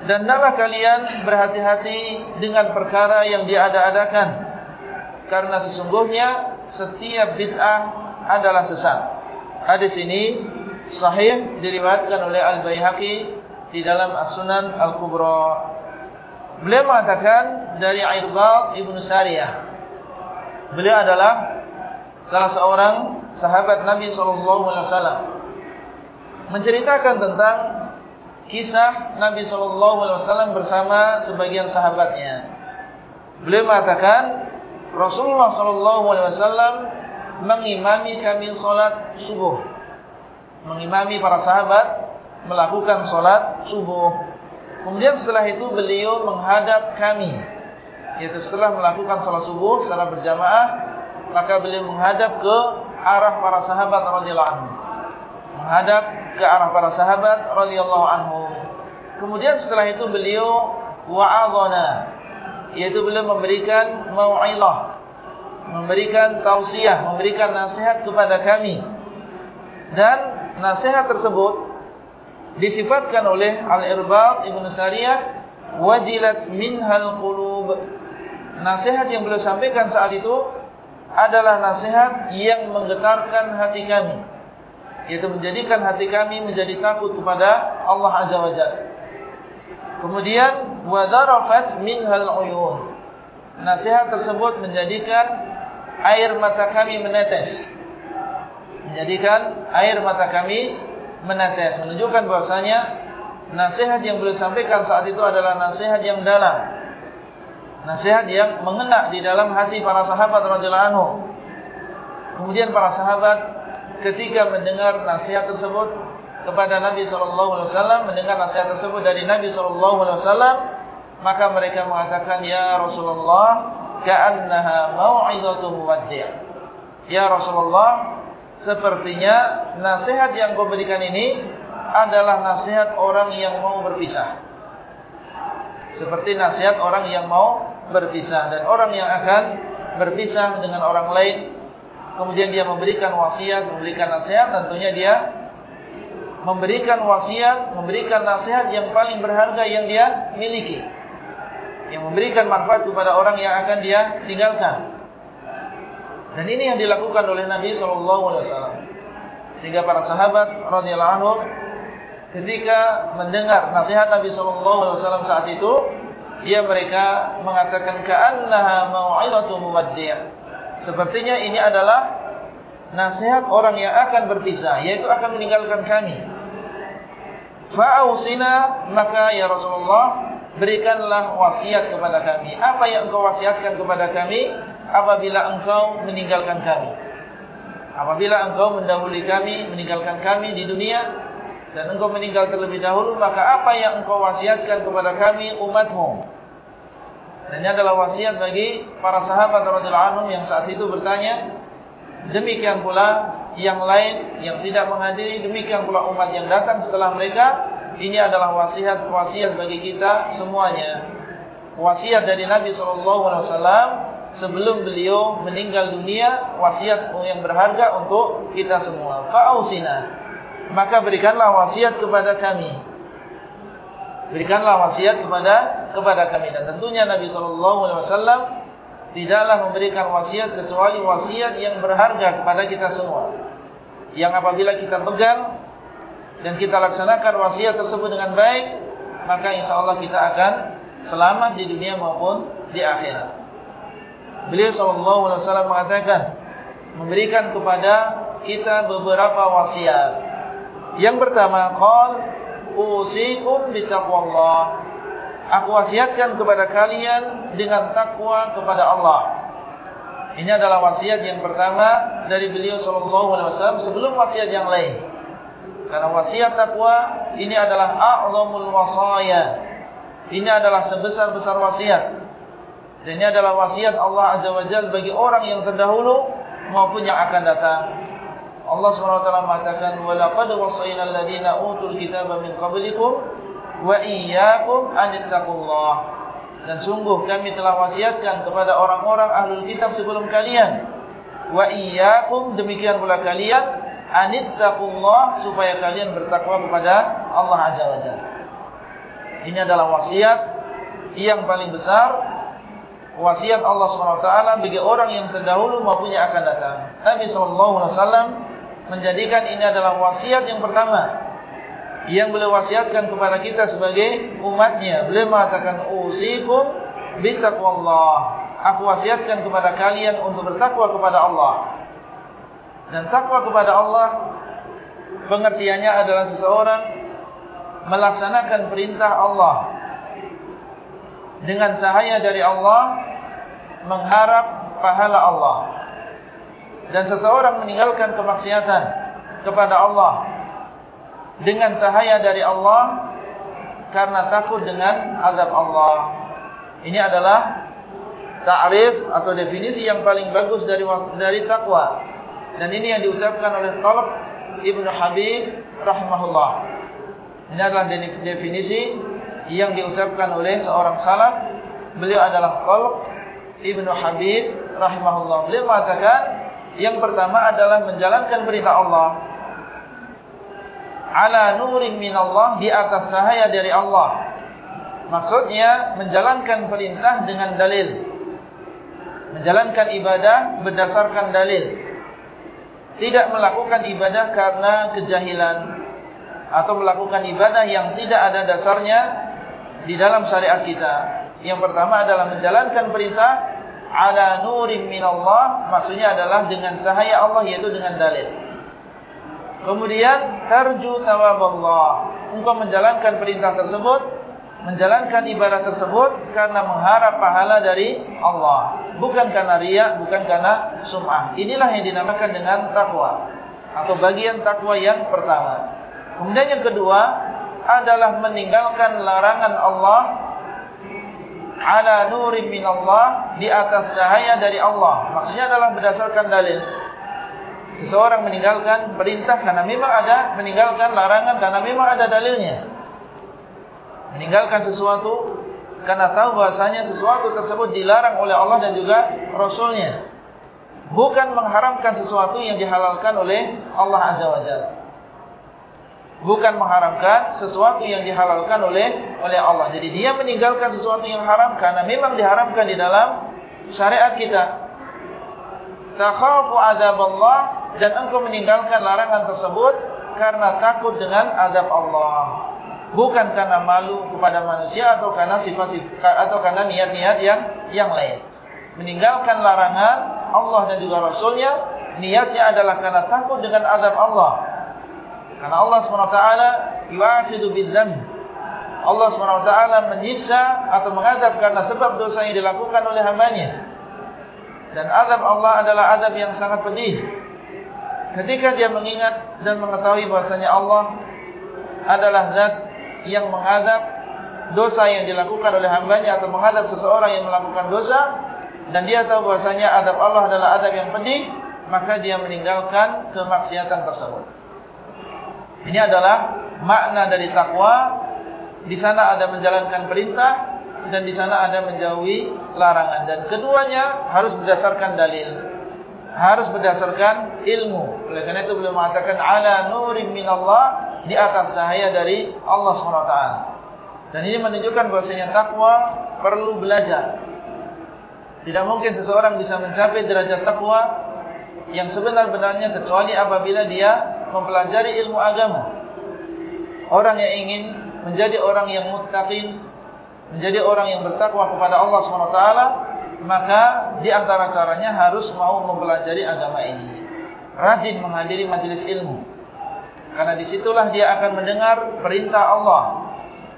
dan hendaklah kalian berhati-hati dengan perkara yang diada-adakan. Karena sesungguhnya setiap bid'ah adalah sesat. Hadis ini sahih diriwayatkan oleh Al-Baihaqi di dalam As-Sunan Al-Kubra. Beliau mengatakan dari Irbad Ibn Sariyah. Beliau adalah salah seorang sahabat Nabi SAW. Menceritakan tentang kisah Nabi SAW bersama sebagian sahabatnya. Beliau mengatakan Rasulullah SAW mengimami kami solat subuh, mengimami para sahabat melakukan solat subuh. Kemudian setelah itu beliau menghadap kami, yaitu setelah melakukan solat subuh secara berjamaah, maka beliau menghadap ke arah para sahabat radhiyallahu anhu, menghadap ke arah para sahabat radhiyallahu anhum. Kemudian setelah itu beliau wa'adhana yaitu beliau memberikan mau'izah, memberikan tausiah, memberikan nasihat kepada kami. Dan nasihat tersebut disifatkan oleh Al-Irbad Ibn Sariyah wajilat minhal qulub. Nasihat yang beliau sampaikan saat itu adalah nasihat yang menggetarkan hati kami. Yaitu menjadikan hati kami menjadi takut kepada Allah Azza wa Jalla. Kemudian wadarafat minhal uyun. Nasihat tersebut menjadikan air mata kami menetes. Menjadikan air mata kami menetes menunjukkan bahwasanya nasihat yang beliau sampaikan saat itu adalah nasihat yang dalam. Nasihat yang mengena di dalam hati para sahabat radhiyallahu. Kemudian para sahabat ketika mendengar nasihat tersebut kepada Nabi wasallam, mendengar nasihat tersebut dari Nabi wasallam, maka mereka mengatakan, "Ya Rasulullah, ka'annaha mau'izatu muwaddi'." Ya Rasulullah, sepertinya nasihat yang kau berikan ini adalah nasihat orang yang mau berpisah. Seperti nasihat orang yang mau berpisah dan orang yang akan berpisah dengan orang lain kemudian dia memberikan wasiat, memberikan nasihat tentunya dia memberikan wasiat, memberikan nasihat yang paling berharga yang dia miliki. Yang memberikan manfaat kepada orang yang akan dia tinggalkan. Dan ini yang dilakukan oleh Nabi wasallam. Sehingga para sahabat radhiyallahu anhum ketika mendengar nasihat Nabi wasallam saat itu, ia mereka mengatakan ka'annaha mau'izatu muwaddi'. Sepertinya ini adalah nasihat orang yang akan berpisah, yaitu akan meninggalkan kami. Fa'ausina maka ya Rasulullah berikanlah wasiat kepada kami. Apa yang engkau wasiatkan kepada kami? Apabila engkau meninggalkan kami. Apabila engkau mendahului kami, meninggalkan kami di dunia, dan engkau meninggal terlebih dahulu, maka apa yang engkau wasiatkan kepada kami, umatmu. Dan ini adalah wasiat bagi para sahabat anhum yang saat itu bertanya, demikian pula yang lain yang tidak menghadiri, demikian pula umat yang datang setelah mereka, ini adalah wasiat-wasiat bagi kita semuanya. Wasiat dari Nabi SAW sebelum beliau meninggal dunia wasiat yang berharga untuk kita semua. Fa'ausina. Maka berikanlah wasiat kepada kami. Berikanlah wasiat kepada kepada kami. Dan tentunya Nabi sallallahu alaihi wasallam tidaklah memberikan wasiat kecuali wasiat yang berharga kepada kita semua. Yang apabila kita pegang dan kita laksanakan wasiat tersebut dengan baik maka insyaallah kita akan selamat di dunia maupun di akhirat Beliau SAW mengatakan memberikan kepada kita beberapa wasiat. Yang pertama, qol usikum bitaqwallah. Aku wasiatkan kepada kalian dengan takwa kepada Allah. Ini adalah wasiat yang pertama dari beliau SAW sebelum wasiat yang lain. Karena wasiat takwa ini adalah a'zamul wasaya. Ini adalah sebesar-besar wasiat. Dan ini adalah wasiat Allah Azza wa Jal bagi orang yang terdahulu maupun yang akan datang. Allah SWT mengatakan, وَلَقَدْ وَصَيْنَا الَّذِينَ أُوتُوا الْكِتَابَ مِنْ قَبْلِكُمْ وَإِيَّاكُمْ أَنِتَّقُ اللَّهِ Dan sungguh kami telah wasiatkan kepada orang-orang ahlul kitab sebelum kalian. وَإِيَّاكُمْ Demikian pula kalian. أَنِتَّقُ اللَّهِ Supaya kalian bertakwa kepada Allah Azza wa Jal. Ini adalah wasiat yang paling besar wasiat Allah SWT bagi orang yang terdahulu maupun yang akan datang. Nabi SAW menjadikan ini adalah wasiat yang pertama yang beliau wasiatkan kepada kita sebagai umatnya. Beliau mengatakan, Usikum bitaqwallah. Aku wasiatkan kepada kalian untuk bertakwa kepada Allah. Dan takwa kepada Allah, pengertiannya adalah seseorang melaksanakan perintah Allah dengan cahaya dari Allah mengharap pahala Allah. Dan seseorang meninggalkan kemaksiatan kepada Allah dengan cahaya dari Allah karena takut dengan azab Allah. Ini adalah ta'rif atau definisi yang paling bagus dari dari takwa dan ini yang diucapkan oleh Talib Ibnu Habib rahimahullah. Ini adalah definisi yang diucapkan oleh seorang salaf beliau adalah Qalb Ibnu Habib rahimahullah beliau mengatakan yang pertama adalah menjalankan perintah Allah ala nurin min Allah di atas cahaya dari Allah Maksudnya menjalankan perintah dengan dalil. Menjalankan ibadah berdasarkan dalil. Tidak melakukan ibadah karena kejahilan. Atau melakukan ibadah yang tidak ada dasarnya di dalam syariat kita. Yang pertama adalah menjalankan perintah ala nurim minallah. Maksudnya adalah dengan cahaya Allah yaitu dengan dalil. Kemudian tarju thawab Allah. Engkau menjalankan perintah tersebut, menjalankan ibadah tersebut karena mengharap pahala dari Allah, bukan karena riya, bukan karena sum'ah. Inilah yang dinamakan dengan takwa atau bagian takwa yang pertama. Kemudian yang kedua adalah meninggalkan larangan Allah ala nurim min Allah di atas cahaya dari Allah. Maksudnya adalah berdasarkan dalil seseorang meninggalkan perintah karena memang ada, meninggalkan larangan karena memang ada dalilnya. Meninggalkan sesuatu karena tahu bahasanya sesuatu tersebut dilarang oleh Allah dan juga Rasulnya. Bukan mengharamkan sesuatu yang dihalalkan oleh Allah Azza wa Jalla. Bukan mengharamkan sesuatu yang dihalalkan oleh oleh Allah. Jadi dia meninggalkan sesuatu yang haram karena memang diharamkan di dalam syariat kita. Takhafu azab Allah dan engkau meninggalkan larangan tersebut karena takut dengan azab Allah bukan karena malu kepada manusia atau karena sifat-sifat atau karena niat-niat yang yang lain meninggalkan larangan Allah dan juga Rasulnya niatnya adalah karena takut dengan azab Allah karena Allah SWT yu'afidu bidzam Allah SWT menyiksa atau mengadab karena sebab dosa yang dilakukan oleh hambanya. Dan azab Allah adalah azab yang sangat pedih. Ketika dia mengingat dan mengetahui bahasanya Allah adalah zat yang menghadap dosa yang dilakukan oleh hambanya atau menghadap seseorang yang melakukan dosa dan dia tahu bahasanya adab Allah adalah adab yang pedih maka dia meninggalkan kemaksiatan tersebut ini adalah makna dari takwa di sana ada menjalankan perintah dan di sana ada menjauhi larangan dan keduanya harus berdasarkan dalil harus berdasarkan ilmu. Oleh karena itu beliau mengatakan ala nurim minallah di atas cahaya dari Allah SWT. Dan ini menunjukkan bahasanya takwa perlu belajar. Tidak mungkin seseorang bisa mencapai derajat takwa yang sebenar-benarnya kecuali apabila dia mempelajari ilmu agama. Orang yang ingin menjadi orang yang muttaqin, menjadi orang yang bertakwa kepada Allah SWT, maka di antara caranya harus mau mempelajari agama ini. Rajin menghadiri majelis ilmu. Karena disitulah dia akan mendengar perintah Allah.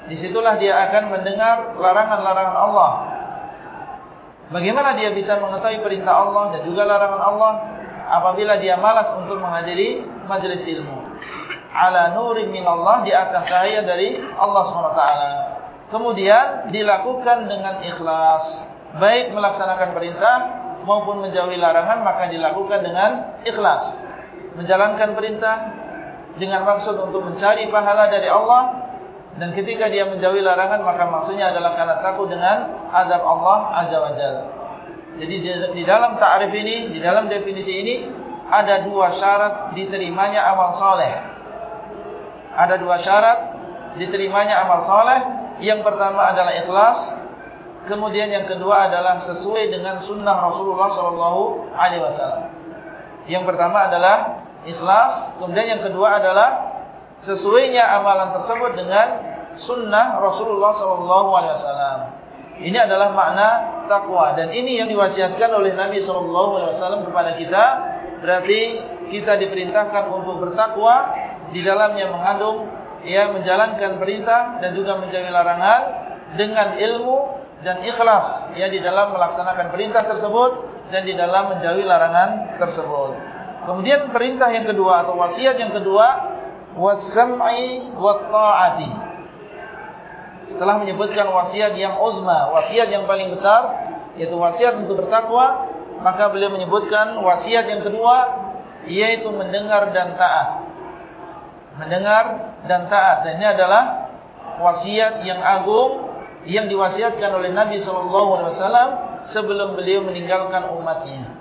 Disitulah dia akan mendengar larangan-larangan Allah. Bagaimana dia bisa mengetahui perintah Allah dan juga larangan Allah apabila dia malas untuk menghadiri majelis ilmu. Ala nurin min Allah di atas cahaya dari Allah SWT. Kemudian dilakukan dengan ikhlas baik melaksanakan perintah maupun menjauhi larangan maka dilakukan dengan ikhlas menjalankan perintah dengan maksud untuk mencari pahala dari Allah dan ketika dia menjauhi larangan maka maksudnya adalah karena takut dengan azab Allah azza wajalla jadi di dalam ta'rif ini di dalam definisi ini ada dua syarat diterimanya amal soleh ada dua syarat diterimanya amal soleh yang pertama adalah ikhlas Kemudian yang kedua adalah sesuai dengan sunnah Rasulullah Sallallahu Alaihi Wasallam. Yang pertama adalah ikhlas. Kemudian yang kedua adalah sesuainya amalan tersebut dengan sunnah Rasulullah Sallallahu Alaihi Wasallam. Ini adalah makna takwa dan ini yang diwasiatkan oleh Nabi Sallallahu Alaihi Wasallam kepada kita. Berarti kita diperintahkan untuk bertakwa di dalamnya mengandung ya menjalankan perintah dan juga menjauhi larangan dengan ilmu dan ikhlas ya di dalam melaksanakan perintah tersebut dan di dalam menjauhi larangan tersebut. Kemudian perintah yang kedua atau wasiat yang kedua wasam'i watta'ati. Setelah menyebutkan wasiat yang uzma, wasiat yang paling besar yaitu wasiat untuk bertakwa, maka beliau menyebutkan wasiat yang kedua yaitu mendengar dan taat. Mendengar dan taat. Dan ini adalah wasiat yang agung yang diwasiatkan oleh Nabi SAW sebelum beliau meninggalkan umatnya.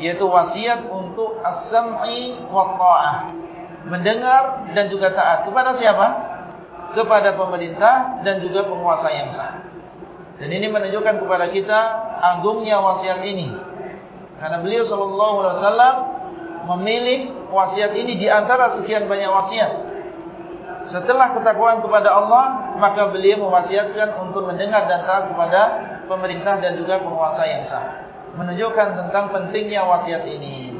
Yaitu wasiat untuk as-sam'i wa ta'ah. Mendengar dan juga taat. Kepada siapa? Kepada pemerintah dan juga penguasa yang sah. Dan ini menunjukkan kepada kita agungnya wasiat ini. Karena beliau sallallahu alaihi wasallam memilih wasiat ini di antara sekian banyak wasiat. Setelah ketakwaan kepada Allah, maka beliau mewasiatkan untuk mendengar dan taat kepada pemerintah dan juga penguasa yang sah. Menunjukkan tentang pentingnya wasiat ini.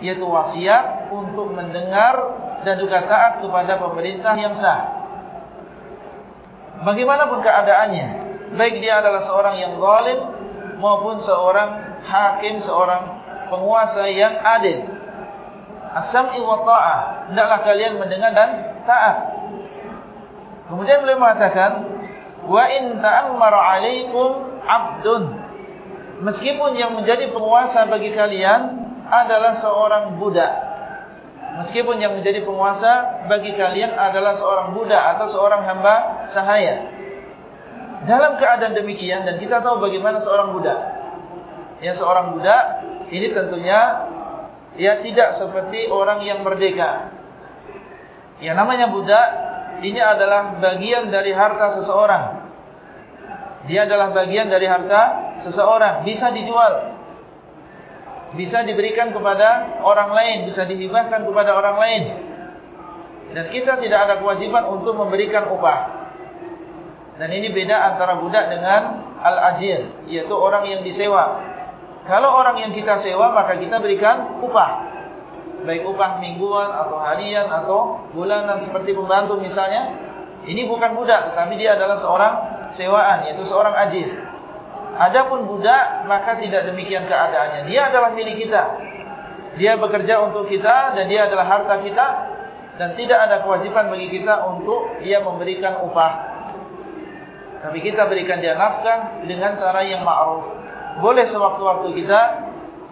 Yaitu wasiat untuk mendengar dan juga taat kepada pemerintah yang sah. Bagaimanapun keadaannya, baik dia adalah seorang yang zalim maupun seorang hakim, seorang penguasa yang adil. As-sam'i wa ta'ah, hendaklah kalian mendengar dan taat. Kemudian beliau mengatakan, wa in ta'ammara 'alaikum 'abdun. Meskipun yang menjadi penguasa bagi kalian adalah seorang budak. Meskipun yang menjadi penguasa bagi kalian adalah seorang budak atau seorang hamba sahaya. Dalam keadaan demikian dan kita tahu bagaimana seorang budak. Ya seorang budak ini tentunya ya tidak seperti orang yang merdeka. Ya namanya budak ini adalah bagian dari harta seseorang. Dia adalah bagian dari harta seseorang, bisa dijual bisa diberikan kepada orang lain, bisa dihibahkan kepada orang lain. Dan kita tidak ada kewajiban untuk memberikan upah. Dan ini beda antara budak dengan al-ajir, yaitu orang yang disewa. Kalau orang yang kita sewa, maka kita berikan upah. Baik upah mingguan atau harian atau bulanan seperti pembantu misalnya. Ini bukan budak, tetapi dia adalah seorang sewaan, yaitu seorang ajir. Adapun budak maka tidak demikian keadaannya. Dia adalah milik kita. Dia bekerja untuk kita dan dia adalah harta kita dan tidak ada kewajiban bagi kita untuk dia memberikan upah. Tapi kita berikan dia nafkah dengan cara yang ma'ruf. Boleh sewaktu-waktu kita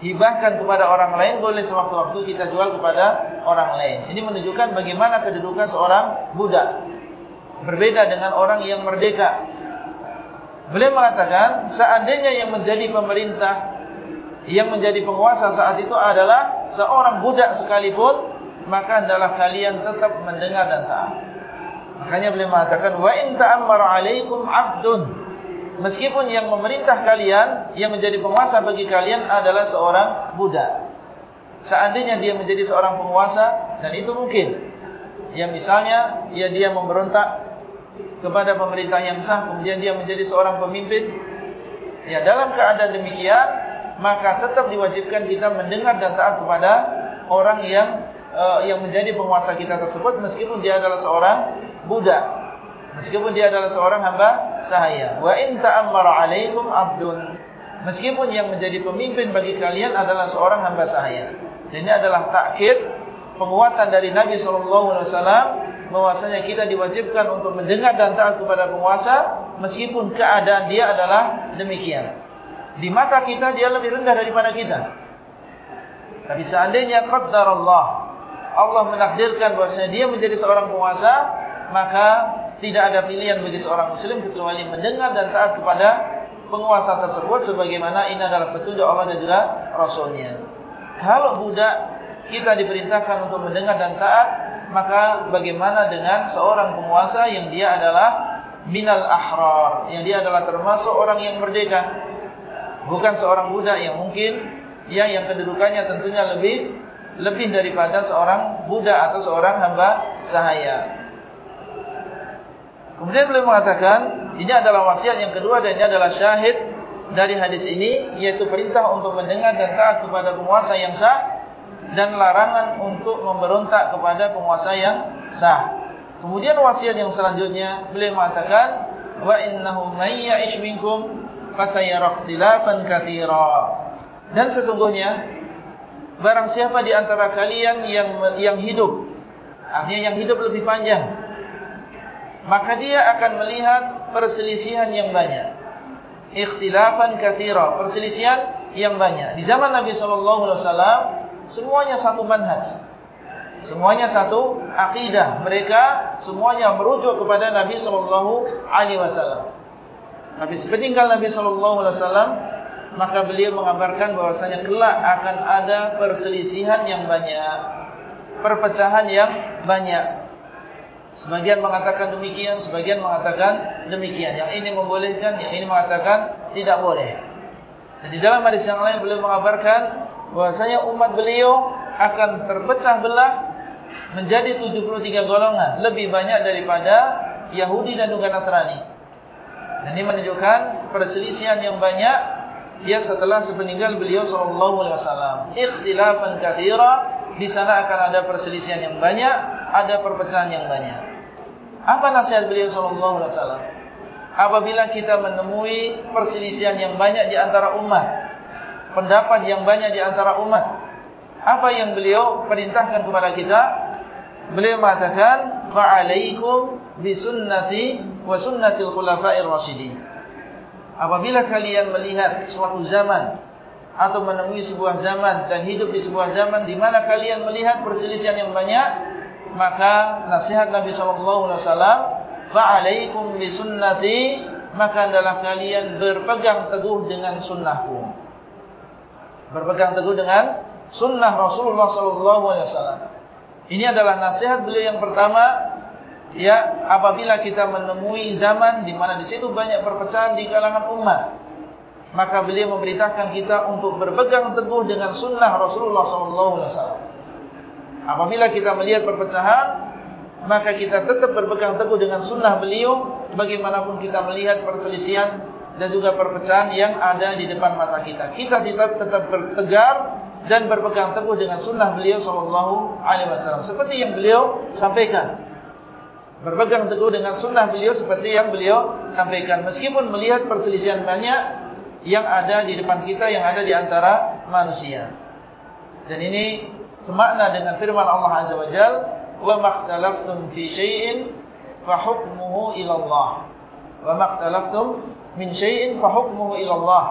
hibahkan kepada orang lain, boleh sewaktu-waktu kita jual kepada orang lain. Ini menunjukkan bagaimana kedudukan seorang budak. Berbeda dengan orang yang merdeka. Beliau mengatakan, seandainya yang menjadi pemerintah, yang menjadi penguasa saat itu adalah seorang budak sekalipun, maka adalah kalian tetap mendengar dan taat. Makanya beliau mengatakan, wa in ta'ammara 'alaikum 'abdun. Meskipun yang memerintah kalian, yang menjadi penguasa bagi kalian adalah seorang budak. Seandainya dia menjadi seorang penguasa, dan itu mungkin. Yang misalnya, ya dia memberontak kepada pemerintah yang sah kemudian dia menjadi seorang pemimpin. Ya dalam keadaan demikian maka tetap diwajibkan kita mendengar dan taat kepada orang yang uh, yang menjadi penguasa kita tersebut meskipun dia adalah seorang budak. Meskipun dia adalah seorang hamba sahaya. Wa in ta'ammara 'alaikum 'abdun. Meskipun yang menjadi pemimpin bagi kalian adalah seorang hamba sahaya. Ini adalah takkid penguatan dari Nabi sallallahu alaihi wasallam bahwasanya kita diwajibkan untuk mendengar dan taat kepada penguasa meskipun keadaan dia adalah demikian. Di mata kita dia lebih rendah daripada kita. Tapi seandainya qaddar Allah Allah menakdirkan bahwasanya dia menjadi seorang penguasa, maka tidak ada pilihan bagi seorang muslim kecuali mendengar dan taat kepada penguasa tersebut sebagaimana ini adalah petunjuk Allah dan juga Rasulnya. Kalau budak kita diperintahkan untuk mendengar dan taat, maka bagaimana dengan seorang penguasa yang dia adalah minal ahrar, yang dia adalah termasuk orang yang merdeka. Bukan seorang budak yang mungkin yang yang kedudukannya tentunya lebih lebih daripada seorang budak atau seorang hamba sahaya. Kemudian beliau mengatakan, ini adalah wasiat yang kedua dan ini adalah syahid dari hadis ini yaitu perintah untuk mendengar dan taat kepada penguasa yang sah dan larangan untuk memberontak kepada penguasa yang sah. Kemudian wasiat yang selanjutnya beliau mengatakan wa innahu may ya'ish minkum fasayara ikhtilafan katira. Dan sesungguhnya barang siapa di antara kalian yang yang hidup artinya yang hidup lebih panjang maka dia akan melihat perselisihan yang banyak. Ikhtilafan katira, perselisihan yang banyak. Di zaman Nabi sallallahu alaihi wasallam semuanya satu manhaj. Semuanya satu akidah. Mereka semuanya merujuk kepada Nabi sallallahu alaihi wasallam. Tapi sepeninggal Nabi sallallahu alaihi wasallam, maka beliau mengabarkan bahwasanya kelak akan ada perselisihan yang banyak, perpecahan yang banyak. Sebagian mengatakan demikian, sebagian mengatakan demikian. Yang ini membolehkan, yang ini mengatakan tidak boleh. Dan di dalam hadis yang lain beliau mengabarkan bahwasanya umat beliau akan terpecah belah menjadi 73 golongan, lebih banyak daripada Yahudi dan juga Nasrani. Dan ini menunjukkan perselisihan yang banyak ya setelah sepeninggal beliau sallallahu alaihi wasallam. Ikhtilafan katsira, di sana akan ada perselisihan yang banyak, ada perpecahan yang banyak. Apa nasihat beliau sallallahu alaihi wasallam? Apabila kita menemui perselisihan yang banyak di antara umat, pendapat yang banyak di antara umat, apa yang beliau perintahkan kepada kita? Beliau mengatakan, "Fa'alaikum bisunnati wa sunnatil khulafa'ir rasyidin." Apabila kalian melihat suatu zaman atau menemui sebuah zaman dan hidup di sebuah zaman di mana kalian melihat perselisihan yang banyak, maka nasihat Nabi sallallahu alaihi wasallam, "Fa'alaikum bisunnati," maka adalah kalian berpegang teguh dengan sunnahku. Berpegang teguh dengan sunnah Rasulullah wasallam. Ini adalah nasihat beliau yang pertama ya apabila kita menemui zaman di mana di situ banyak perpecahan di kalangan umat maka beliau memberitakan kita untuk berpegang teguh dengan sunnah Rasulullah wasallam. Apabila kita melihat perpecahan maka kita tetap berpegang teguh dengan sunnah beliau bagaimanapun kita melihat perselisihan dan juga perpecahan yang ada di depan mata kita. Kita tetap tetap bertegar dan berpegang teguh dengan sunnah beliau sallallahu alaihi wasallam seperti yang beliau sampaikan. Berpegang teguh dengan sunnah beliau seperti yang beliau sampaikan meskipun melihat perselisihan banyak yang ada di depan kita yang ada di antara manusia. Dan ini semakna dengan firman Allah Azza wa Jalla, "Wa makhtalaftum fi syai'in fa hukmuhu ila Allah." Wa makhtalaftum min syai'in fa hukmuhu ila Allah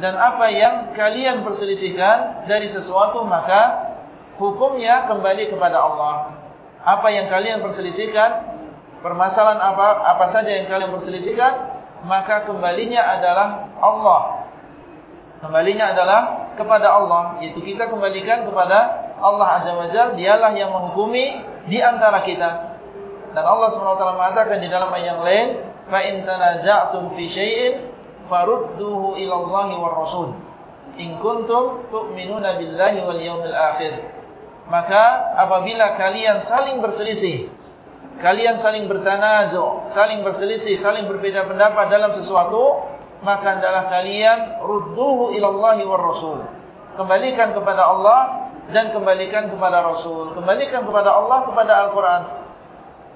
dan apa yang kalian perselisihkan dari sesuatu maka hukumnya kembali kepada Allah. Apa yang kalian perselisihkan, permasalahan apa apa saja yang kalian perselisihkan, maka kembalinya adalah Allah. Kembalinya adalah kepada Allah, yaitu kita kembalikan kepada Allah Azza wa Jalla, dialah yang menghukumi di antara kita. Dan Allah SWT mengatakan di dalam ayat yang lain, "Fa in tanaza'tum fi syai'in farudduhu ila Allah war Rasul. In kuntum tu'minuna billahi wal yawmil akhir. Maka apabila kalian saling berselisih kalian saling bertanazu saling berselisih saling berbeda pendapat dalam sesuatu maka adalah kalian rudduhu ila Allah war Rasul. Kembalikan kepada Allah dan kembalikan kepada Rasul. Kembalikan kepada Allah kepada Al-Qur'an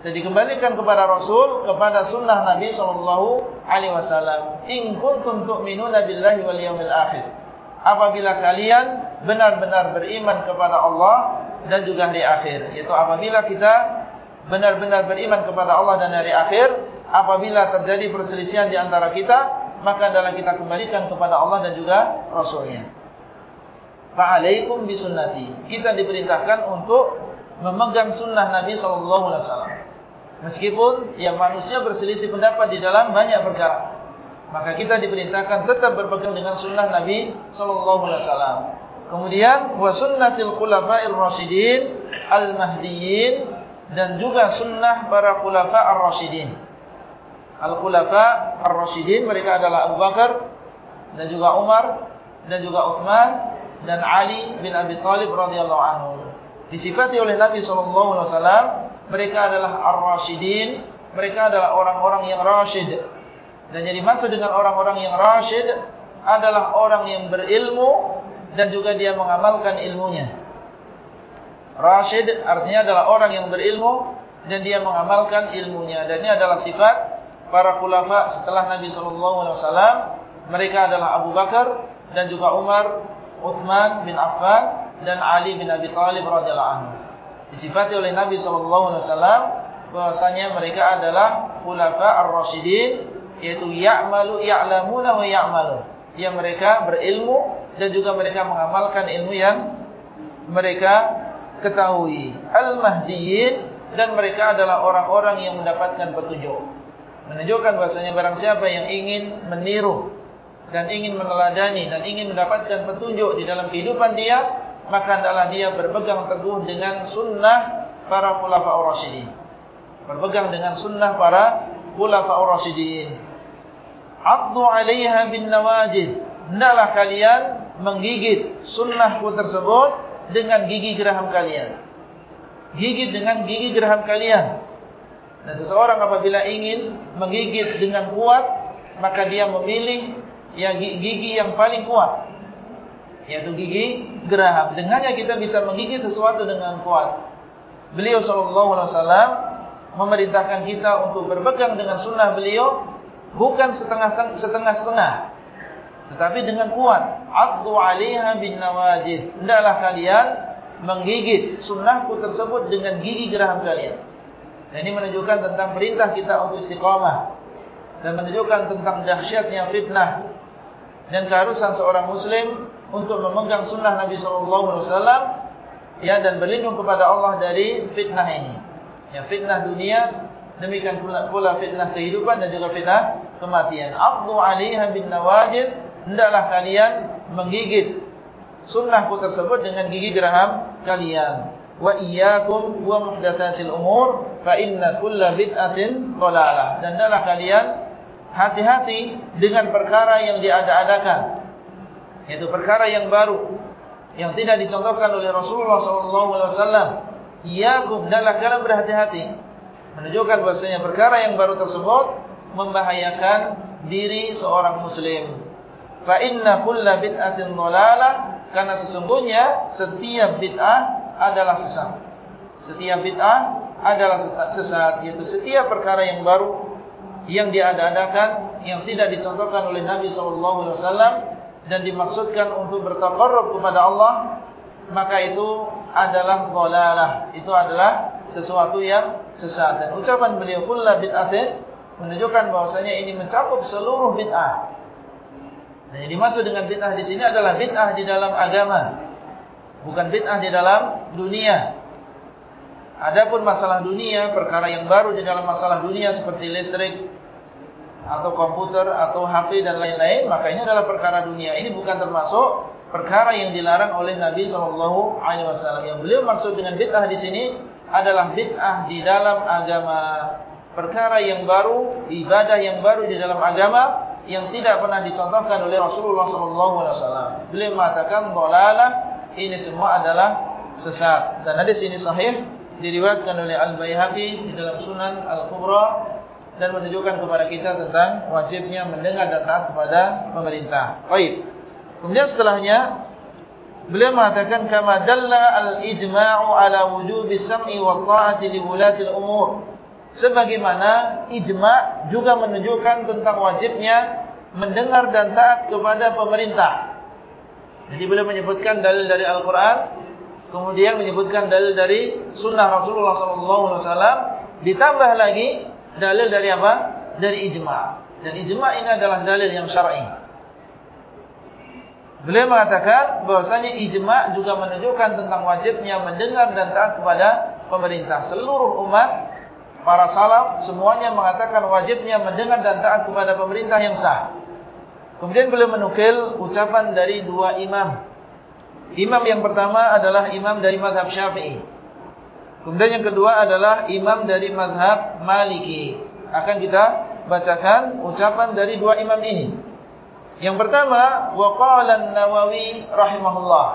dan dikembalikan kepada Rasul kepada sunnah Nabi sallallahu alaihi wasallam. In kuntum tu'minuna billahi wal yawmil akhir. Apabila kalian benar-benar beriman kepada Allah dan juga hari akhir yaitu apabila kita benar-benar beriman kepada Allah dan hari akhir apabila terjadi perselisihan di antara kita maka adalah kita kembalikan kepada Allah dan juga Rasulnya. Fa'alaikum bisunnati. Kita diperintahkan untuk memegang sunnah Nabi sallallahu alaihi wasallam Meskipun yang manusia berselisih pendapat di dalam banyak perkara. Maka kita diperintahkan tetap berpegang dengan sunnah Nabi sallallahu alaihi wasallam. Kemudian wa sunnatil khulafa'ir rasyidin al-mahdiyyin dan juga sunnah para khulafa ar-rasyidin. Al-khulafa ar-rasyidin mereka adalah Abu Bakar dan juga Umar dan juga Uthman dan Ali bin Abi Thalib radhiyallahu anhu. Disifati oleh Nabi sallallahu alaihi wasallam mereka adalah ar-rasyidin, mereka adalah orang-orang yang rasyid. Dan jadi maksud dengan orang-orang yang rasyid adalah orang yang berilmu dan juga dia mengamalkan ilmunya. Rasyid artinya adalah orang yang berilmu dan dia mengamalkan ilmunya. Dan ini adalah sifat para khulafa setelah Nabi sallallahu alaihi wasallam. Mereka adalah Abu Bakar dan juga Umar, Uthman bin Affan dan Ali bin Abi Thalib radhiyallahu anhu disifati oleh Nabi SAW bahwasanya mereka adalah khulafa ar-rasyidin yaitu ya'malu ya'lamuna wa ya'malu. Yang mereka berilmu dan juga mereka mengamalkan ilmu yang mereka ketahui. Al-mahdiyyin dan mereka adalah orang-orang yang mendapatkan petunjuk. Menunjukkan bahwasanya barang siapa yang ingin meniru dan ingin meneladani dan ingin mendapatkan petunjuk di dalam kehidupan dia maka adalah dia berpegang teguh dengan sunnah para khulafa ar-rasyidin. berpegang dengan sunnah para khulafa'ur rasyidin. Addu 'alaiha bin nawajid. Hendaklah kalian menggigit sunnahku tersebut dengan gigi geraham kalian. Gigit dengan gigi geraham kalian. Dan seseorang apabila ingin menggigit dengan kuat, maka dia memilih yang gigi yang paling kuat. Yaitu gigi geraham. Dengannya kita bisa menggigit sesuatu dengan kuat. Beliau SAW memerintahkan kita untuk berpegang dengan sunnah beliau bukan setengah-setengah tetapi dengan kuat addu 'alaiha bin nawajid hendaklah kalian menggigit sunnahku tersebut dengan gigi geraham kalian dan ini menunjukkan tentang perintah kita untuk istiqamah dan menunjukkan tentang dahsyatnya fitnah dan keharusan seorang muslim untuk memegang sunnah Nabi sallallahu alaihi wasallam ya dan berlindung kepada Allah dari fitnah ini ya fitnah dunia demikian pula, fitnah kehidupan dan juga fitnah kematian. Abdu alaiha bin nawajid, hendaklah kalian menggigit sunnahku tersebut dengan gigi geraham kalian. Wa iyyakum wa muhdatsatil umur fa inna kulla bid'atin dhalalah. Dan hendaklah kalian hati-hati dengan perkara yang diada-adakan. Yaitu perkara yang baru yang tidak dicontohkan oleh Rasulullah sallallahu alaihi wasallam. Kalian berhati-hati menunjukkan bahasanya perkara yang baru tersebut membahayakan diri seorang muslim. Fa inna kulla bid'atin dhalalah karena sesungguhnya setiap bid'ah adalah sesat. Setiap bid'ah adalah sesat yaitu setiap perkara yang baru yang diada-adakan yang tidak dicontohkan oleh Nabi sallallahu alaihi wasallam dan dimaksudkan untuk bertaqarrub kepada Allah maka itu adalah dhalalah. Itu adalah sesuatu yang sesat. Dan ucapan beliau kullu bid'atin menunjukkan bahwasanya ini mencakup seluruh bid'ah. Dan yang dimaksud dengan bid'ah di sini adalah bid'ah di dalam agama. Bukan bid'ah di dalam dunia. Adapun masalah dunia, perkara yang baru di dalam masalah dunia seperti listrik atau komputer atau HP dan lain-lain, maka ini adalah perkara dunia. Ini bukan termasuk perkara yang dilarang oleh Nabi wasallam. Yang beliau maksud dengan bid'ah di sini adalah bid'ah di dalam agama. Perkara yang baru, ibadah yang baru di dalam agama yang tidak pernah dicontohkan oleh Rasulullah SAW. Beliau mengatakan dhalalah ini semua adalah sesat. Dan hadis ini sahih diriwayatkan oleh Al-Baihaqi di dalam Sunan Al-Kubra dan menunjukkan kepada kita tentang wajibnya mendengar dan taat kepada pemerintah. Baik. Kemudian setelahnya Beliau mengatakan kama dalla al-ijma'u ala wujubi sam'i wa ta'ati li wulati al-umur. Sebagaimana ijma' juga menunjukkan tentang wajibnya mendengar dan taat kepada pemerintah. Jadi beliau menyebutkan dalil dari Al-Qur'an, kemudian menyebutkan dalil dari sunnah Rasulullah sallallahu alaihi wasallam, ditambah lagi dalil dari apa? Dari ijma'. Dan ijma' ini adalah dalil yang syar'i. Beliau mengatakan bahwasanya ijma' juga menunjukkan tentang wajibnya mendengar dan taat kepada pemerintah. Seluruh umat, para salaf, semuanya mengatakan wajibnya mendengar dan taat kepada pemerintah yang sah. Kemudian beliau menukil ucapan dari dua imam. Imam yang pertama adalah imam dari madhab syafi'i. Kemudian yang kedua adalah imam dari madhab maliki. Akan kita bacakan ucapan dari dua imam ini. Yang pertama, waqala an-Nawawi rahimahullah.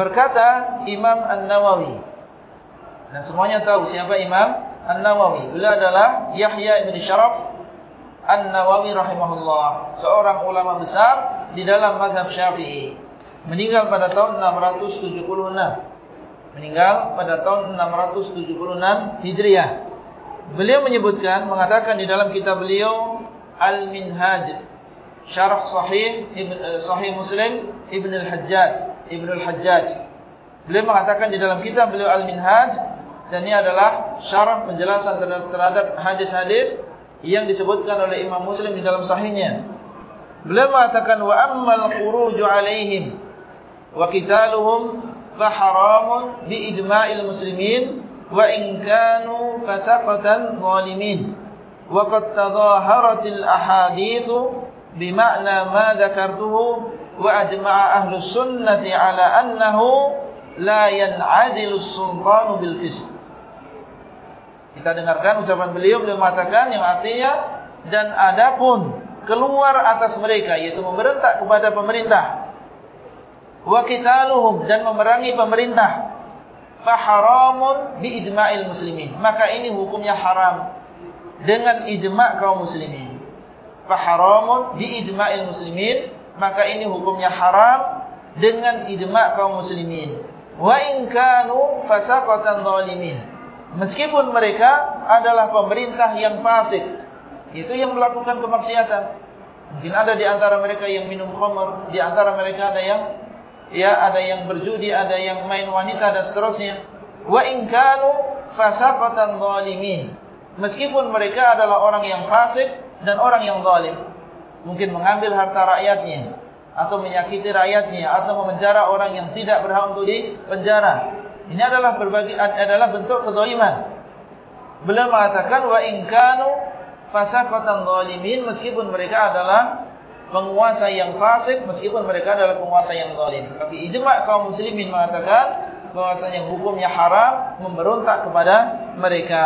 Berkata Imam An-Nawawi. Dan semuanya tahu siapa Imam An-Nawawi. Beliau adalah Yahya ibn Sharaf An-Nawawi rahimahullah, seorang ulama besar di dalam mazhab Syafi'i. Meninggal pada tahun 676. Meninggal pada tahun 676 Hijriah. Beliau menyebutkan mengatakan di dalam kitab beliau Al-Minhaj syarah sahih ibn, uh, sahih Muslim Ibn al-Hajjaj Ibn al-Hajjaj beliau mengatakan di dalam kitab beliau Al-Minhaj dan ini adalah syarah penjelasan terhadap hadis-hadis yang disebutkan oleh Imam Muslim di dalam sahihnya beliau mengatakan wa ammal khuruju alaihim wa qitaluhum fa haramun bi ijma'il muslimin wa in kanu fasaqatan zalimin wa qad tadhaharatil ahaditsu بمعنى ما ذكرته وأجمع أهل السنة على أنه لا ينعزل السلطان بالفسق Kita dengarkan ucapan beliau beliau mengatakan yang artinya dan adapun keluar atas mereka yaitu memberontak kepada pemerintah wa qitaluhum dan memerangi pemerintah. Fa haramun bi ijma'il muslimin. Maka ini hukumnya haram. Dengan ijma' kaum muslimin. Fa haramun bi ijma'il muslimin. Maka ini hukumnya haram dengan ijma' kaum muslimin. Wa in kanu fasaqatan zalimin. Meskipun mereka adalah pemerintah yang fasik. Itu yang melakukan kemaksiatan. Mungkin ada di antara mereka yang minum khamr, di antara mereka ada yang ya ada yang berjudi, ada yang main wanita dan seterusnya. Wa in kanu fasaqatan zalimin. Meskipun mereka adalah orang yang fasik dan orang yang zalim. Mungkin mengambil harta rakyatnya atau menyakiti rakyatnya atau memenjara orang yang tidak berhak untuk dipenjara. Ini adalah berbagai adalah bentuk kezaliman. Beliau mengatakan wa in kanu fasaqatan zalimin meskipun mereka adalah penguasa yang fasik meskipun mereka adalah penguasa yang zalim tetapi ijma' kaum muslimin mengatakan bahwasanya hukumnya haram memberontak kepada mereka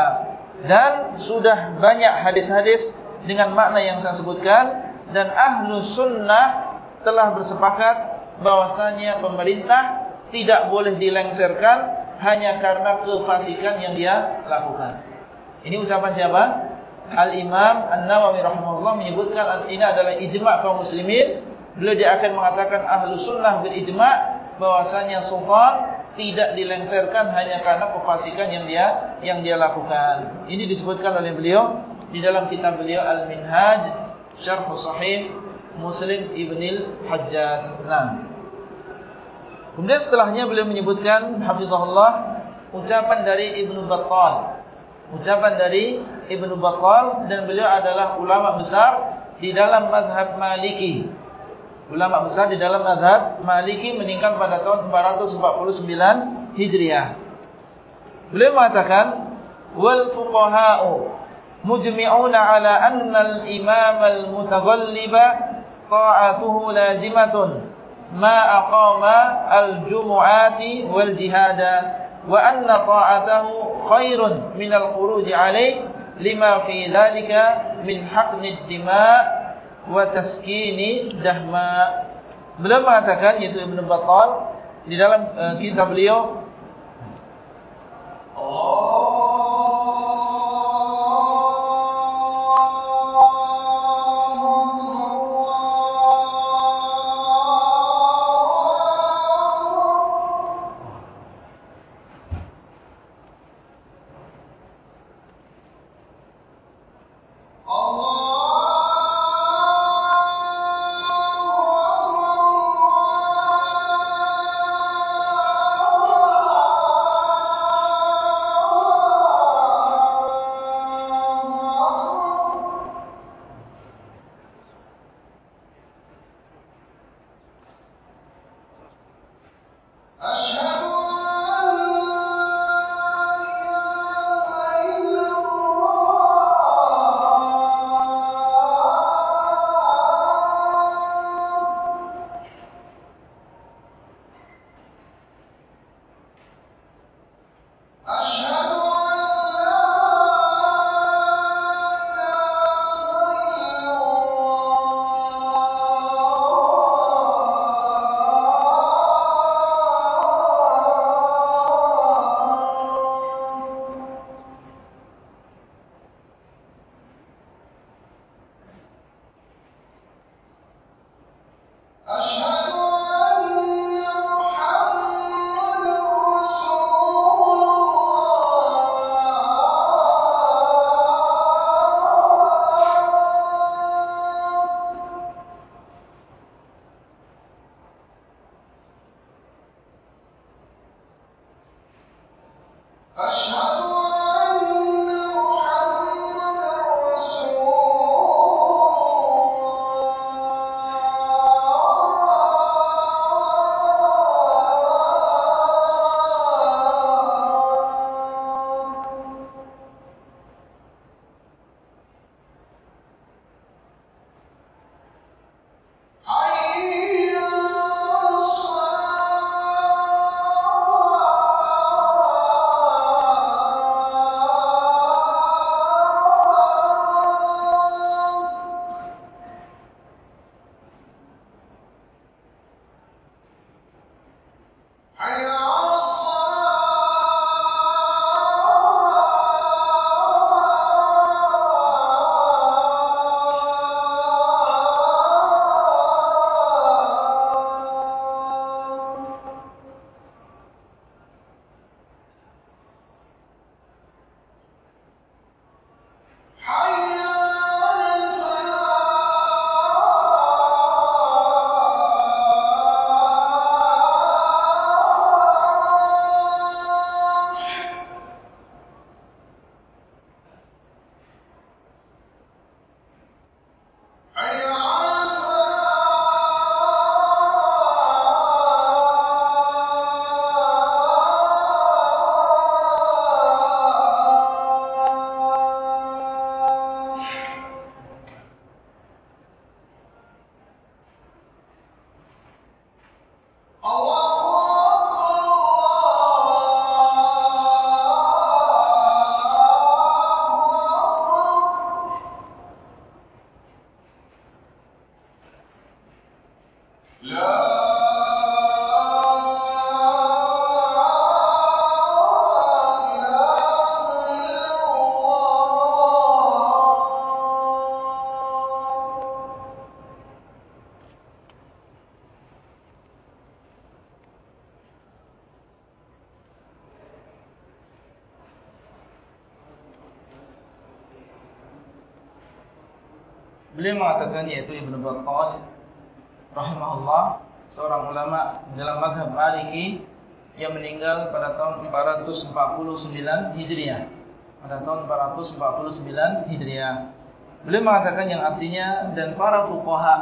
dan sudah banyak hadis-hadis dengan makna yang saya sebutkan dan ahlu sunnah telah bersepakat bahwasanya pemerintah tidak boleh dilengserkan hanya karena kefasikan yang dia lakukan. Ini ucapan siapa? Al-Imam An-Nawawi rahimahullah menyebutkan ini adalah ijma' kaum muslimin. Beliau dia akan mengatakan ahlu sunnah ijma' bahwasanya sultan tidak dilengserkan hanya karena kefasikan yang dia yang dia lakukan. Ini disebutkan oleh beliau di dalam kitab beliau Al-Minhaj Syarh Sahih Muslim Ibn Al-Hajjaj. Nah. Kemudian setelahnya beliau menyebutkan hafizahullah ucapan dari Ibnu Battal ucapan dari Ibnu Battal dan beliau adalah ulama besar di dalam mazhab Maliki. Ulama besar di dalam mazhab Maliki meninggal pada tahun 449 Hijriah. Beliau mengatakan wal fuqaha'u mujmi'una 'ala anna al-imam al-mutaghalliba ta'atuhu lazimatun ma aqama al-jumu'ati wal jihada wa anna ta'atahu khairun min al-khuruj alayh lima fi dhalika min haqni ad-dima' wa taskini dahma. Beliau mengatakan yaitu Ibn Battal di dalam uh, kitab beliau Allah mengatakan yaitu Ibn Battal rahimahullah seorang ulama dalam mazhab Maliki yang meninggal pada tahun 449 Hijriah. Pada tahun 449 Hijriah. Beliau mengatakan yang artinya dan para fuqaha,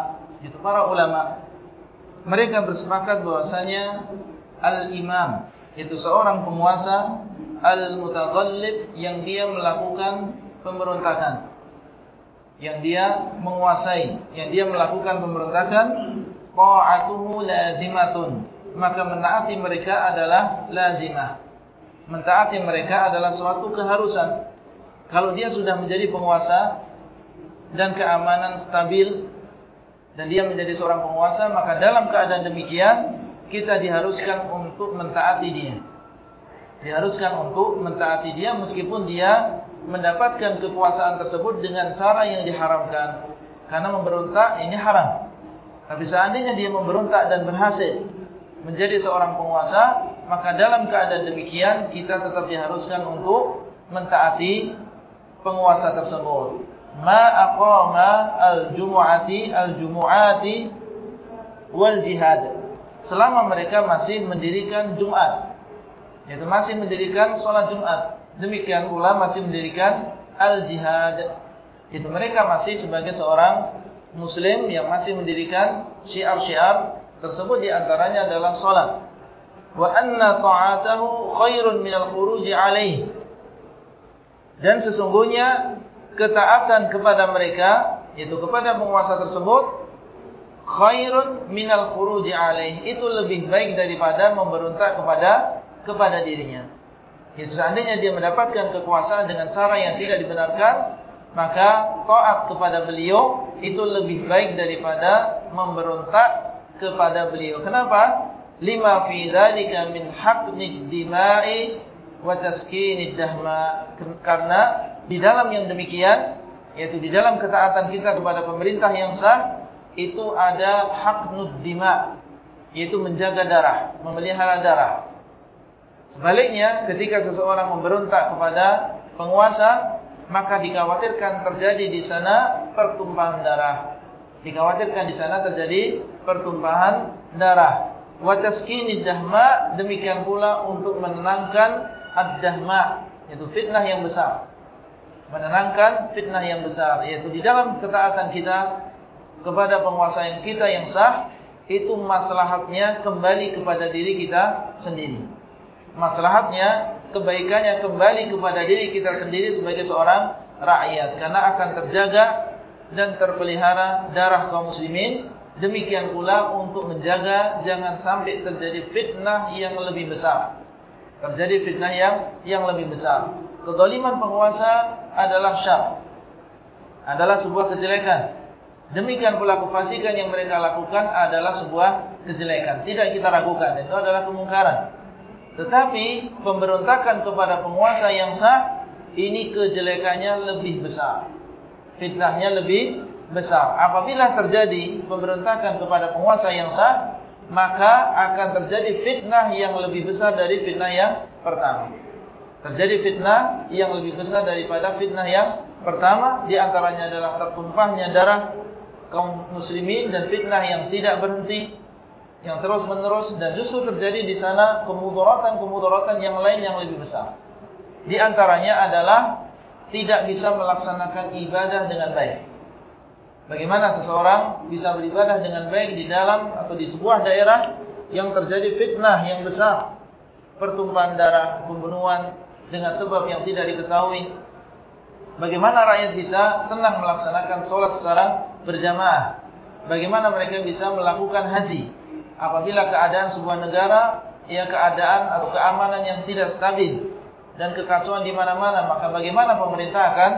itu para ulama mereka bersepakat bahwasanya al-imam itu seorang penguasa al-mutaghallib yang dia melakukan pemberontakan yang dia menguasai. Yang dia melakukan pemberontakan. Ta'atuhu lazimatun. Maka menaati mereka adalah lazimah. Mentaati mereka adalah suatu keharusan. Kalau dia sudah menjadi penguasa dan keamanan stabil dan dia menjadi seorang penguasa maka dalam keadaan demikian kita diharuskan untuk mentaati dia. Diharuskan untuk mentaati dia meskipun dia mendapatkan kekuasaan tersebut dengan cara yang diharamkan. Karena memberontak ini haram. Tapi seandainya dia memberontak dan berhasil menjadi seorang penguasa maka dalam keadaan demikian kita tetap diharuskan untuk mentaati penguasa tersebut. Ma aqama al-jumu'ati al-jumu'ati wal jihad selama mereka masih mendirikan Jumat. Yaitu masih mendirikan salat Jumat demikian pula masih mendirikan al-jihad. Itu mereka masih sebagai seorang muslim yang masih mendirikan syiar-syiar tersebut di antaranya adalah salat wa anna ta'atahu khairun minal khuruji alaihi dan sesungguhnya ketaatan kepada mereka yaitu kepada penguasa tersebut khairun minal khuruji alaih. Itu lebih baik daripada memberontak kepada kepada dirinya seandainya dia mendapatkan kekuasaan dengan cara yang tidak dibenarkan maka taat kepada beliau itu lebih baik daripada memberontak kepada beliau. Kenapa? Lima fi dzalika min haqqid dima'i wa taskinid dahma. Karena di dalam yang demikian yaitu di dalam ketaatan kita kepada pemerintah yang sah itu ada hak nuddima yaitu menjaga darah, memelihara darah. Sebaliknya ketika seseorang memberontak kepada penguasa maka dikhawatirkan terjadi di sana pertumpahan darah. Dikhawatirkan di sana terjadi pertumpahan darah. Wa taskinid dahma demikian pula untuk menenangkan ad-dahma yaitu fitnah yang besar menenangkan fitnah yang besar yaitu di dalam ketaatan kita kepada penguasa yang kita yang sah itu maslahatnya kembali kepada diri kita sendiri maslahatnya kebaikannya kembali kepada diri kita sendiri sebagai seorang rakyat karena akan terjaga dan terpelihara darah kaum muslimin demikian pula untuk menjaga jangan sampai terjadi fitnah yang lebih besar terjadi fitnah yang yang lebih besar kezaliman penguasa adalah syar. Adalah sebuah kejelekan. Demikian pula kefasikan yang mereka lakukan adalah sebuah kejelekan. Tidak kita ragukan. Itu adalah kemungkaran. Tetapi pemberontakan kepada penguasa yang sah, ini kejelekannya lebih besar. Fitnahnya lebih besar. Apabila terjadi pemberontakan kepada penguasa yang sah, maka akan terjadi fitnah yang lebih besar dari fitnah yang pertama terjadi fitnah yang lebih besar daripada fitnah yang pertama di antaranya adalah tertumpahnya darah kaum muslimin dan fitnah yang tidak berhenti yang terus menerus dan justru terjadi di sana kemudaratan-kemudaratan yang lain yang lebih besar. Di antaranya adalah tidak bisa melaksanakan ibadah dengan baik. Bagaimana seseorang bisa beribadah dengan baik di dalam atau di sebuah daerah yang terjadi fitnah yang besar, pertumpahan darah, pembunuhan, dengan sebab yang tidak diketahui. Bagaimana rakyat bisa tenang melaksanakan sholat secara berjamaah? Bagaimana mereka bisa melakukan haji? Apabila keadaan sebuah negara, ya keadaan atau keamanan yang tidak stabil dan kekacauan di mana-mana, maka bagaimana pemerintah akan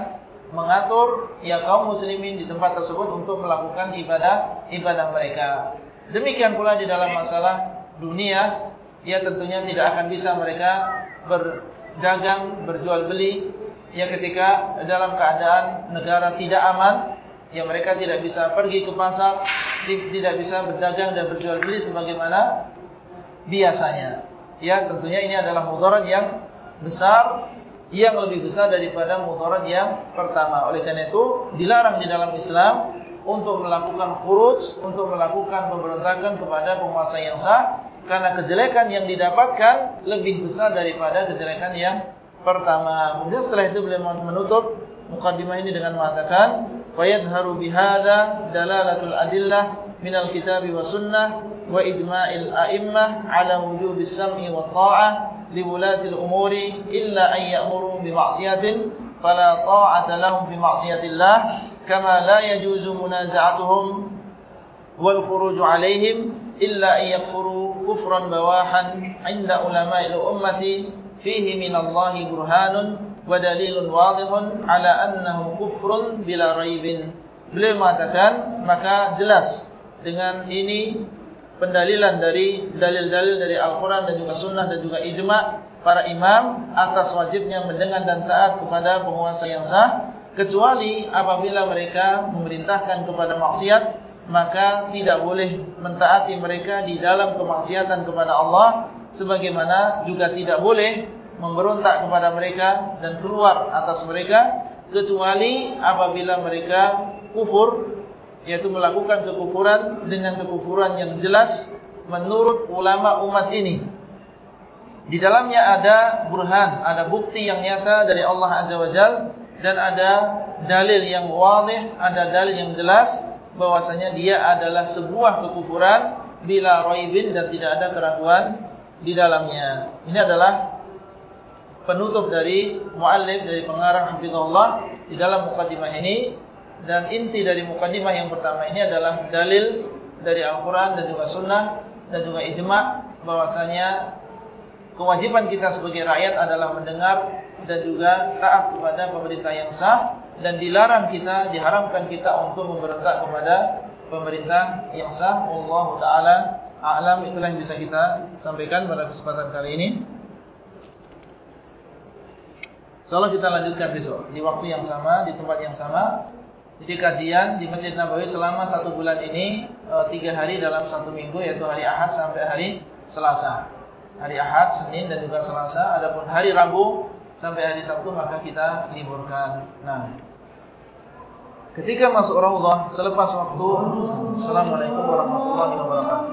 mengatur ya kaum muslimin di tempat tersebut untuk melakukan ibadah ibadah mereka. Demikian pula di dalam masalah dunia, ya tentunya tidak akan bisa mereka ber dagang, berjual beli ya ketika dalam keadaan negara tidak aman ya mereka tidak bisa pergi ke pasar tidak bisa berdagang dan berjual beli sebagaimana biasanya ya tentunya ini adalah mudarat yang besar yang lebih besar daripada mudarat yang pertama oleh karena itu dilarang di dalam Islam untuk melakukan khuruj, untuk melakukan pemberontakan kepada penguasa yang sah karena kejelekan yang didapatkan lebih besar daripada kejelekan yang pertama. Kemudian setelah itu beliau menutup mukaddimah ini dengan mengatakan fayadharu bihadza dalalatul adillah minal kitab wa sunnah wa ijma'il a'immah ala wujubi sam'i wa ta'ah li wulatil umuri illa an ya'muru bi ma'siyatin fala ta'ata lahum fi ma'siyatillah kama la yajuzu munaza'atuhum wal khuruj 'alayhim illa an yakfuru kufran bawahan 'inda ulama'il dalilun wadihun 'ala annahu kufrun bila raibin beliau mengatakan maka jelas dengan ini pendalilan dari dalil-dalil dari Al-Qur'an dan juga sunnah dan juga ijma' para imam atas wajibnya mendengar dan taat kepada penguasa yang sah. Kecuali apabila mereka memerintahkan kepada maksiat maka tidak boleh mentaati mereka di dalam kemaksiatan kepada Allah sebagaimana juga tidak boleh memberontak kepada mereka dan keluar atas mereka kecuali apabila mereka kufur yaitu melakukan kekufuran dengan kekufuran yang jelas menurut ulama umat ini di dalamnya ada burhan, ada bukti yang nyata dari Allah Azza wa Jal dan ada dalil yang wadih, ada dalil yang jelas bahwasanya dia adalah sebuah kekufuran bila raibin dan tidak ada keraguan di dalamnya. Ini adalah penutup dari muallif dari pengarang hafizahullah di dalam mukadimah ini dan inti dari mukadimah yang pertama ini adalah dalil dari Al-Qur'an dan juga sunnah dan juga ijma' bahwasanya kewajiban kita sebagai rakyat adalah mendengar dan juga taat kepada pemerintah yang sah dan dilarang kita, diharamkan kita untuk memberontak kepada pemerintah yang sah. Allah Taala alam itulah yang bisa kita sampaikan pada kesempatan kali ini. Insyaallah kita lanjutkan besok di waktu yang sama, di tempat yang sama. Jadi kajian di Masjid Nabawi selama satu bulan ini e, tiga hari dalam satu minggu yaitu hari Ahad sampai hari Selasa hari Ahad, Senin dan juga Selasa. Adapun hari Rabu sampai hari Sabtu maka kita liburkan. Nah, ketika masuk Raudhah selepas waktu, Assalamualaikum warahmatullahi wabarakatuh.